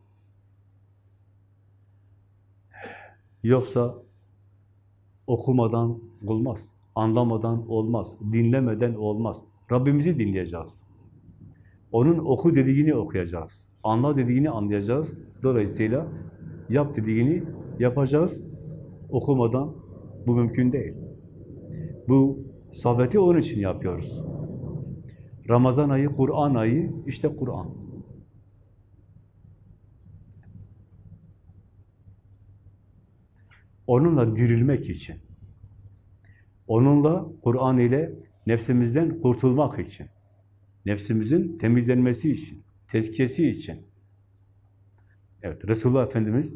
Yoksa okumadan olmaz, anlamadan olmaz, dinlemeden olmaz. Rabbimizi dinleyeceğiz. Onun oku dediğini okuyacağız. Anla dediğini anlayacağız. Dolayısıyla yap dediğini yapacağız. Okumadan bu mümkün değil. Bu Sohbeti onun için yapıyoruz. Ramazan ayı, Kur'an ayı, işte Kur'an. Onunla dirilmek için. Onunla, Kur'an ile nefsimizden kurtulmak için. Nefsimizin temizlenmesi için, tezkiyesi için. Evet, Resulullah Efendimiz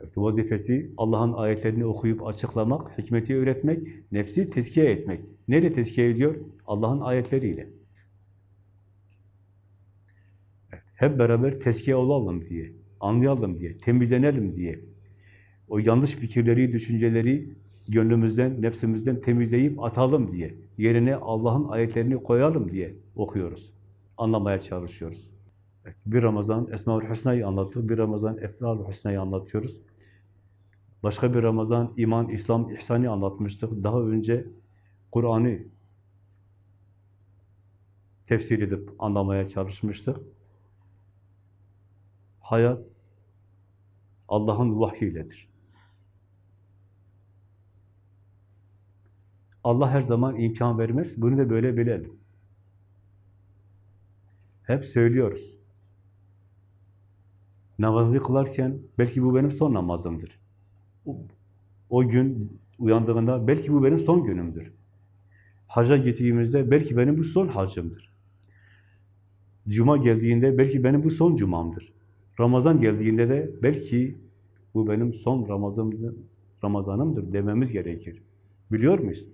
evet, vazifesi Allah'ın ayetlerini okuyup açıklamak, hikmeti öğretmek, nefsi tezkiye etmek. Neyle tezkiye ediyor? Allah'ın ayetleriyle. Evet, hep beraber tezkiye olalım diye, anlayalım diye, temizlenelim diye. O yanlış fikirleri, düşünceleri gönlümüzden, nefsimizden temizleyip atalım diye, yerine Allah'ın ayetlerini koyalım diye okuyoruz. Anlamaya çalışıyoruz. Evet, bir Ramazan Esma-ül Hüsna'yı anlattık, bir Ramazan Eflal-ül Hüsna'yı anlatıyoruz. Başka bir Ramazan iman, İslam, ihsanı anlatmıştık. Daha önce Kur'an'ı tefsir edip anlamaya çalışmıştık. Hayat Allah'ın vahyiyledir. Allah her zaman imkan vermez. Bunu da böyle bilelim. Hep söylüyoruz. Namazı kılarken belki bu benim son namazımdır. O, o gün uyandığında belki bu benim son günümdür. Hacca gittiğimizde belki benim bu son hacımdır. Cuma geldiğinde belki benim bu son cumamdır. Ramazan geldiğinde de belki bu benim son Ramazanımdır, Ramazanımdır dememiz gerekir. Biliyor muyuz?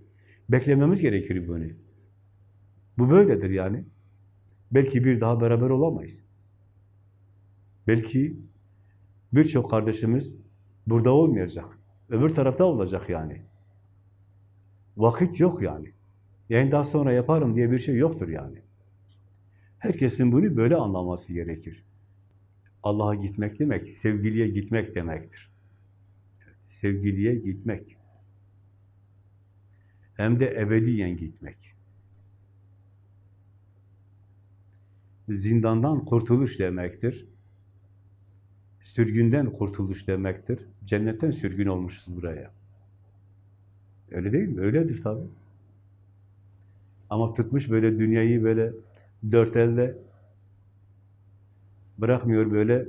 Beklememiz gerekir bunu. Bu böyledir yani. Belki bir daha beraber olamayız. Belki birçok kardeşimiz burada olmayacak. Öbür tarafta olacak yani. Vakit yok yani. Yani daha sonra yaparım diye bir şey yoktur yani. Herkesin bunu böyle anlaması gerekir. Allah'a gitmek demek, sevgiliye gitmek demektir. Sevgiliye gitmek. Hem de ebediyen gitmek. Zindandan kurtuluş demektir. Sürgünden kurtuluş demektir. Cennetten sürgün olmuşuz buraya. Öyle değil mi? Öyledir tabii. Ama tutmuş böyle dünyayı böyle dört elde bırakmıyor böyle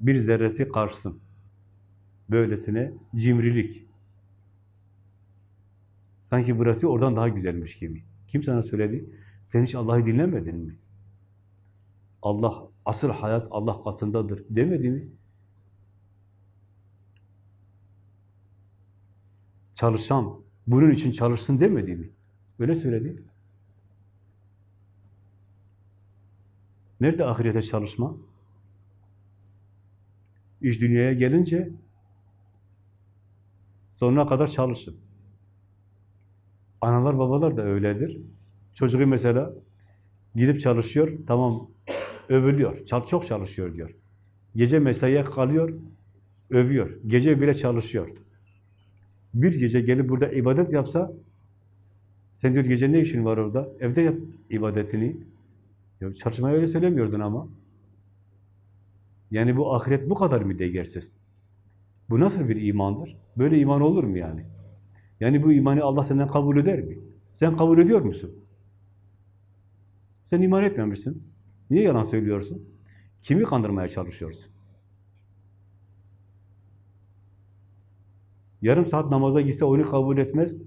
bir zerresi karşısın. Böylesine cimrilik. Sanki burası oradan daha güzelmiş gibi. Kim sana söyledi? Sen hiç Allah'ı dinlemedin mi? Allah, asıl hayat Allah katındadır demedi mi? Çalışan, bunun için çalışsın demedi mi? Öyle söyledi. Nerede ahirete çalışma? İş dünyaya gelince sonuna kadar çalışın. Analar babalar da öyledir. Çocuğu mesela gidip çalışıyor, tamam övülüyor, çok çalışıyor diyor. Gece mesaiye kalıyor, övüyor. Gece bile çalışıyor. Bir gece gelip burada ibadet yapsa, sen diyor gece ne işin var orada? Evde yap ibadetini. Ya çalışmayı öyle söylemiyordun ama. Yani bu ahiret bu kadar mı değersiz? Bu nasıl bir imandır? Böyle iman olur mu yani? Yani bu imanı Allah senden kabul eder mi? Sen kabul ediyor musun? Sen iman etmemişsin. Niye yalan söylüyorsun? Kimi kandırmaya çalışıyorsun? Yarım saat namaza gitse onu kabul etmez.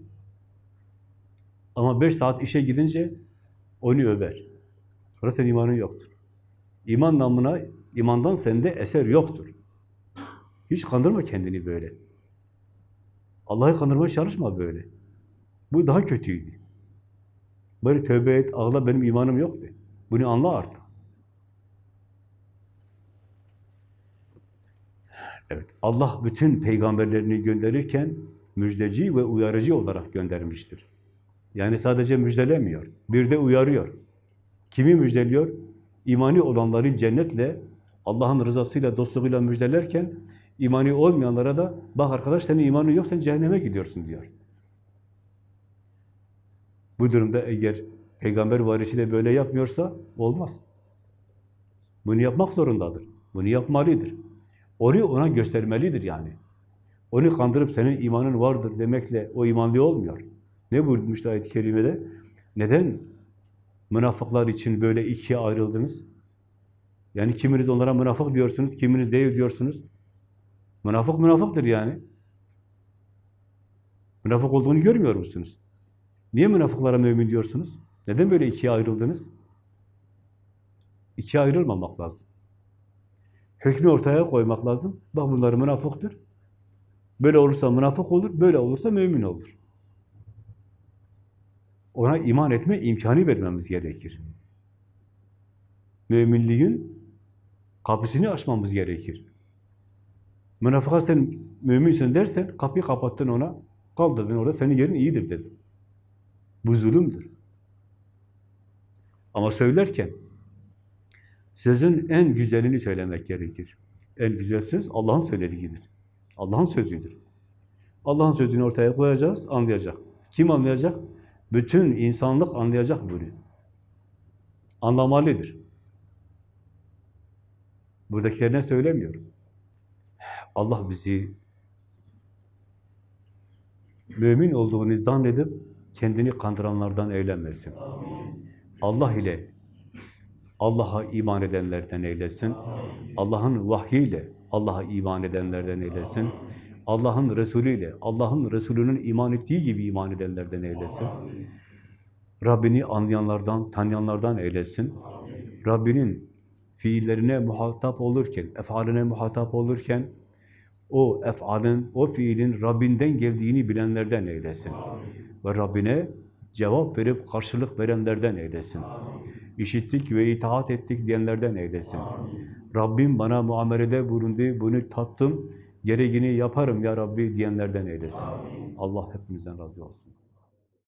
Ama beş saat işe gidince onu över. Orada senin imanın yoktur. İman namına, imandan sende eser yoktur. Hiç kandırma kendini böyle. Allah'ı kandırmaya çalışma böyle. Bu daha kötüydü. Böyle tövbe et, ağla benim imanım yok de. Bunu anla artık. Evet, Allah bütün peygamberlerini gönderirken müjdeci ve uyarıcı olarak göndermiştir. Yani sadece müjdelemiyor, bir de uyarıyor. Kimi müjdeliyor? İmani olanları cennetle, Allah'ın rızasıyla, dostluğuyla müjdelerken, imani olmayanlara da, bak arkadaş senin imanın yok, sen cehenneme gidiyorsun diyor. Bu durumda eğer peygamber varisiyle böyle yapmıyorsa, olmaz. Bunu yapmak zorundadır. Bunu yapmalıdır. Onu ona göstermelidir yani. Onu kandırıp senin imanın vardır demekle o imanlı olmuyor. Ne buyurmuş ayet-i kerimede? Neden münafıklar için böyle ikiye ayrıldınız? Yani kiminiz onlara münafık diyorsunuz, kiminiz değil diyorsunuz. Münafık münafıktır yani. Münafık olduğunu görmüyor musunuz? Niye münafıklara mümin diyorsunuz? Neden böyle ikiye ayrıldınız? İkiye ayrılmamak lazım. Hükmü ortaya koymak lazım. Bak bunlar münafıktır. Böyle olursa münafık olur, böyle olursa mümin olur. Ona iman etme imkanı vermemiz gerekir. Müminliğin kapısını açmamız gerekir. Münafıka sen müminsin dersen, kapıyı kapattın ona, kaldırdın orada, senin yerin iyidir dedin. Bu zulümdür. Ama söylerken, sözün en güzelini söylemek gerekir. En güzel söz Allah'ın söylediğidir. Allah'ın sözüdür. Allah'ın sözünü ortaya koyacağız, anlayacak. Kim anlayacak? Bütün insanlık anlayacak bunu. Anlamalıdır. Buradakilerine söylemiyorum. Allah bizi mümin olduğunu zannedip kendini kandıranlardan eylemesin. Allah ile Allah'a iman edenlerden eylesin. Allah'ın vahyiyle Allah'a iman edenlerden eylesin. Allah'ın Resulü ile Allah'ın Resulü'nün iman ettiği gibi iman edenlerden eylesin. Rabbini anlayanlardan, tanıyanlardan eylesin. Rabbinin fiillerine muhatap olurken, efaline muhatap olurken, o efalin, o fiilin Rabbinden geldiğini bilenlerden eylesin. Ve Rabbine cevap verip karşılık verenlerden eylesin. İşittik ve itaat ettik diyenlerden eylesin. Rabbim bana muamelede bulundu, bunu tattım, gereğini yaparım ya Rabbi diyenlerden eylesin. Allah hepimizden razı olsun.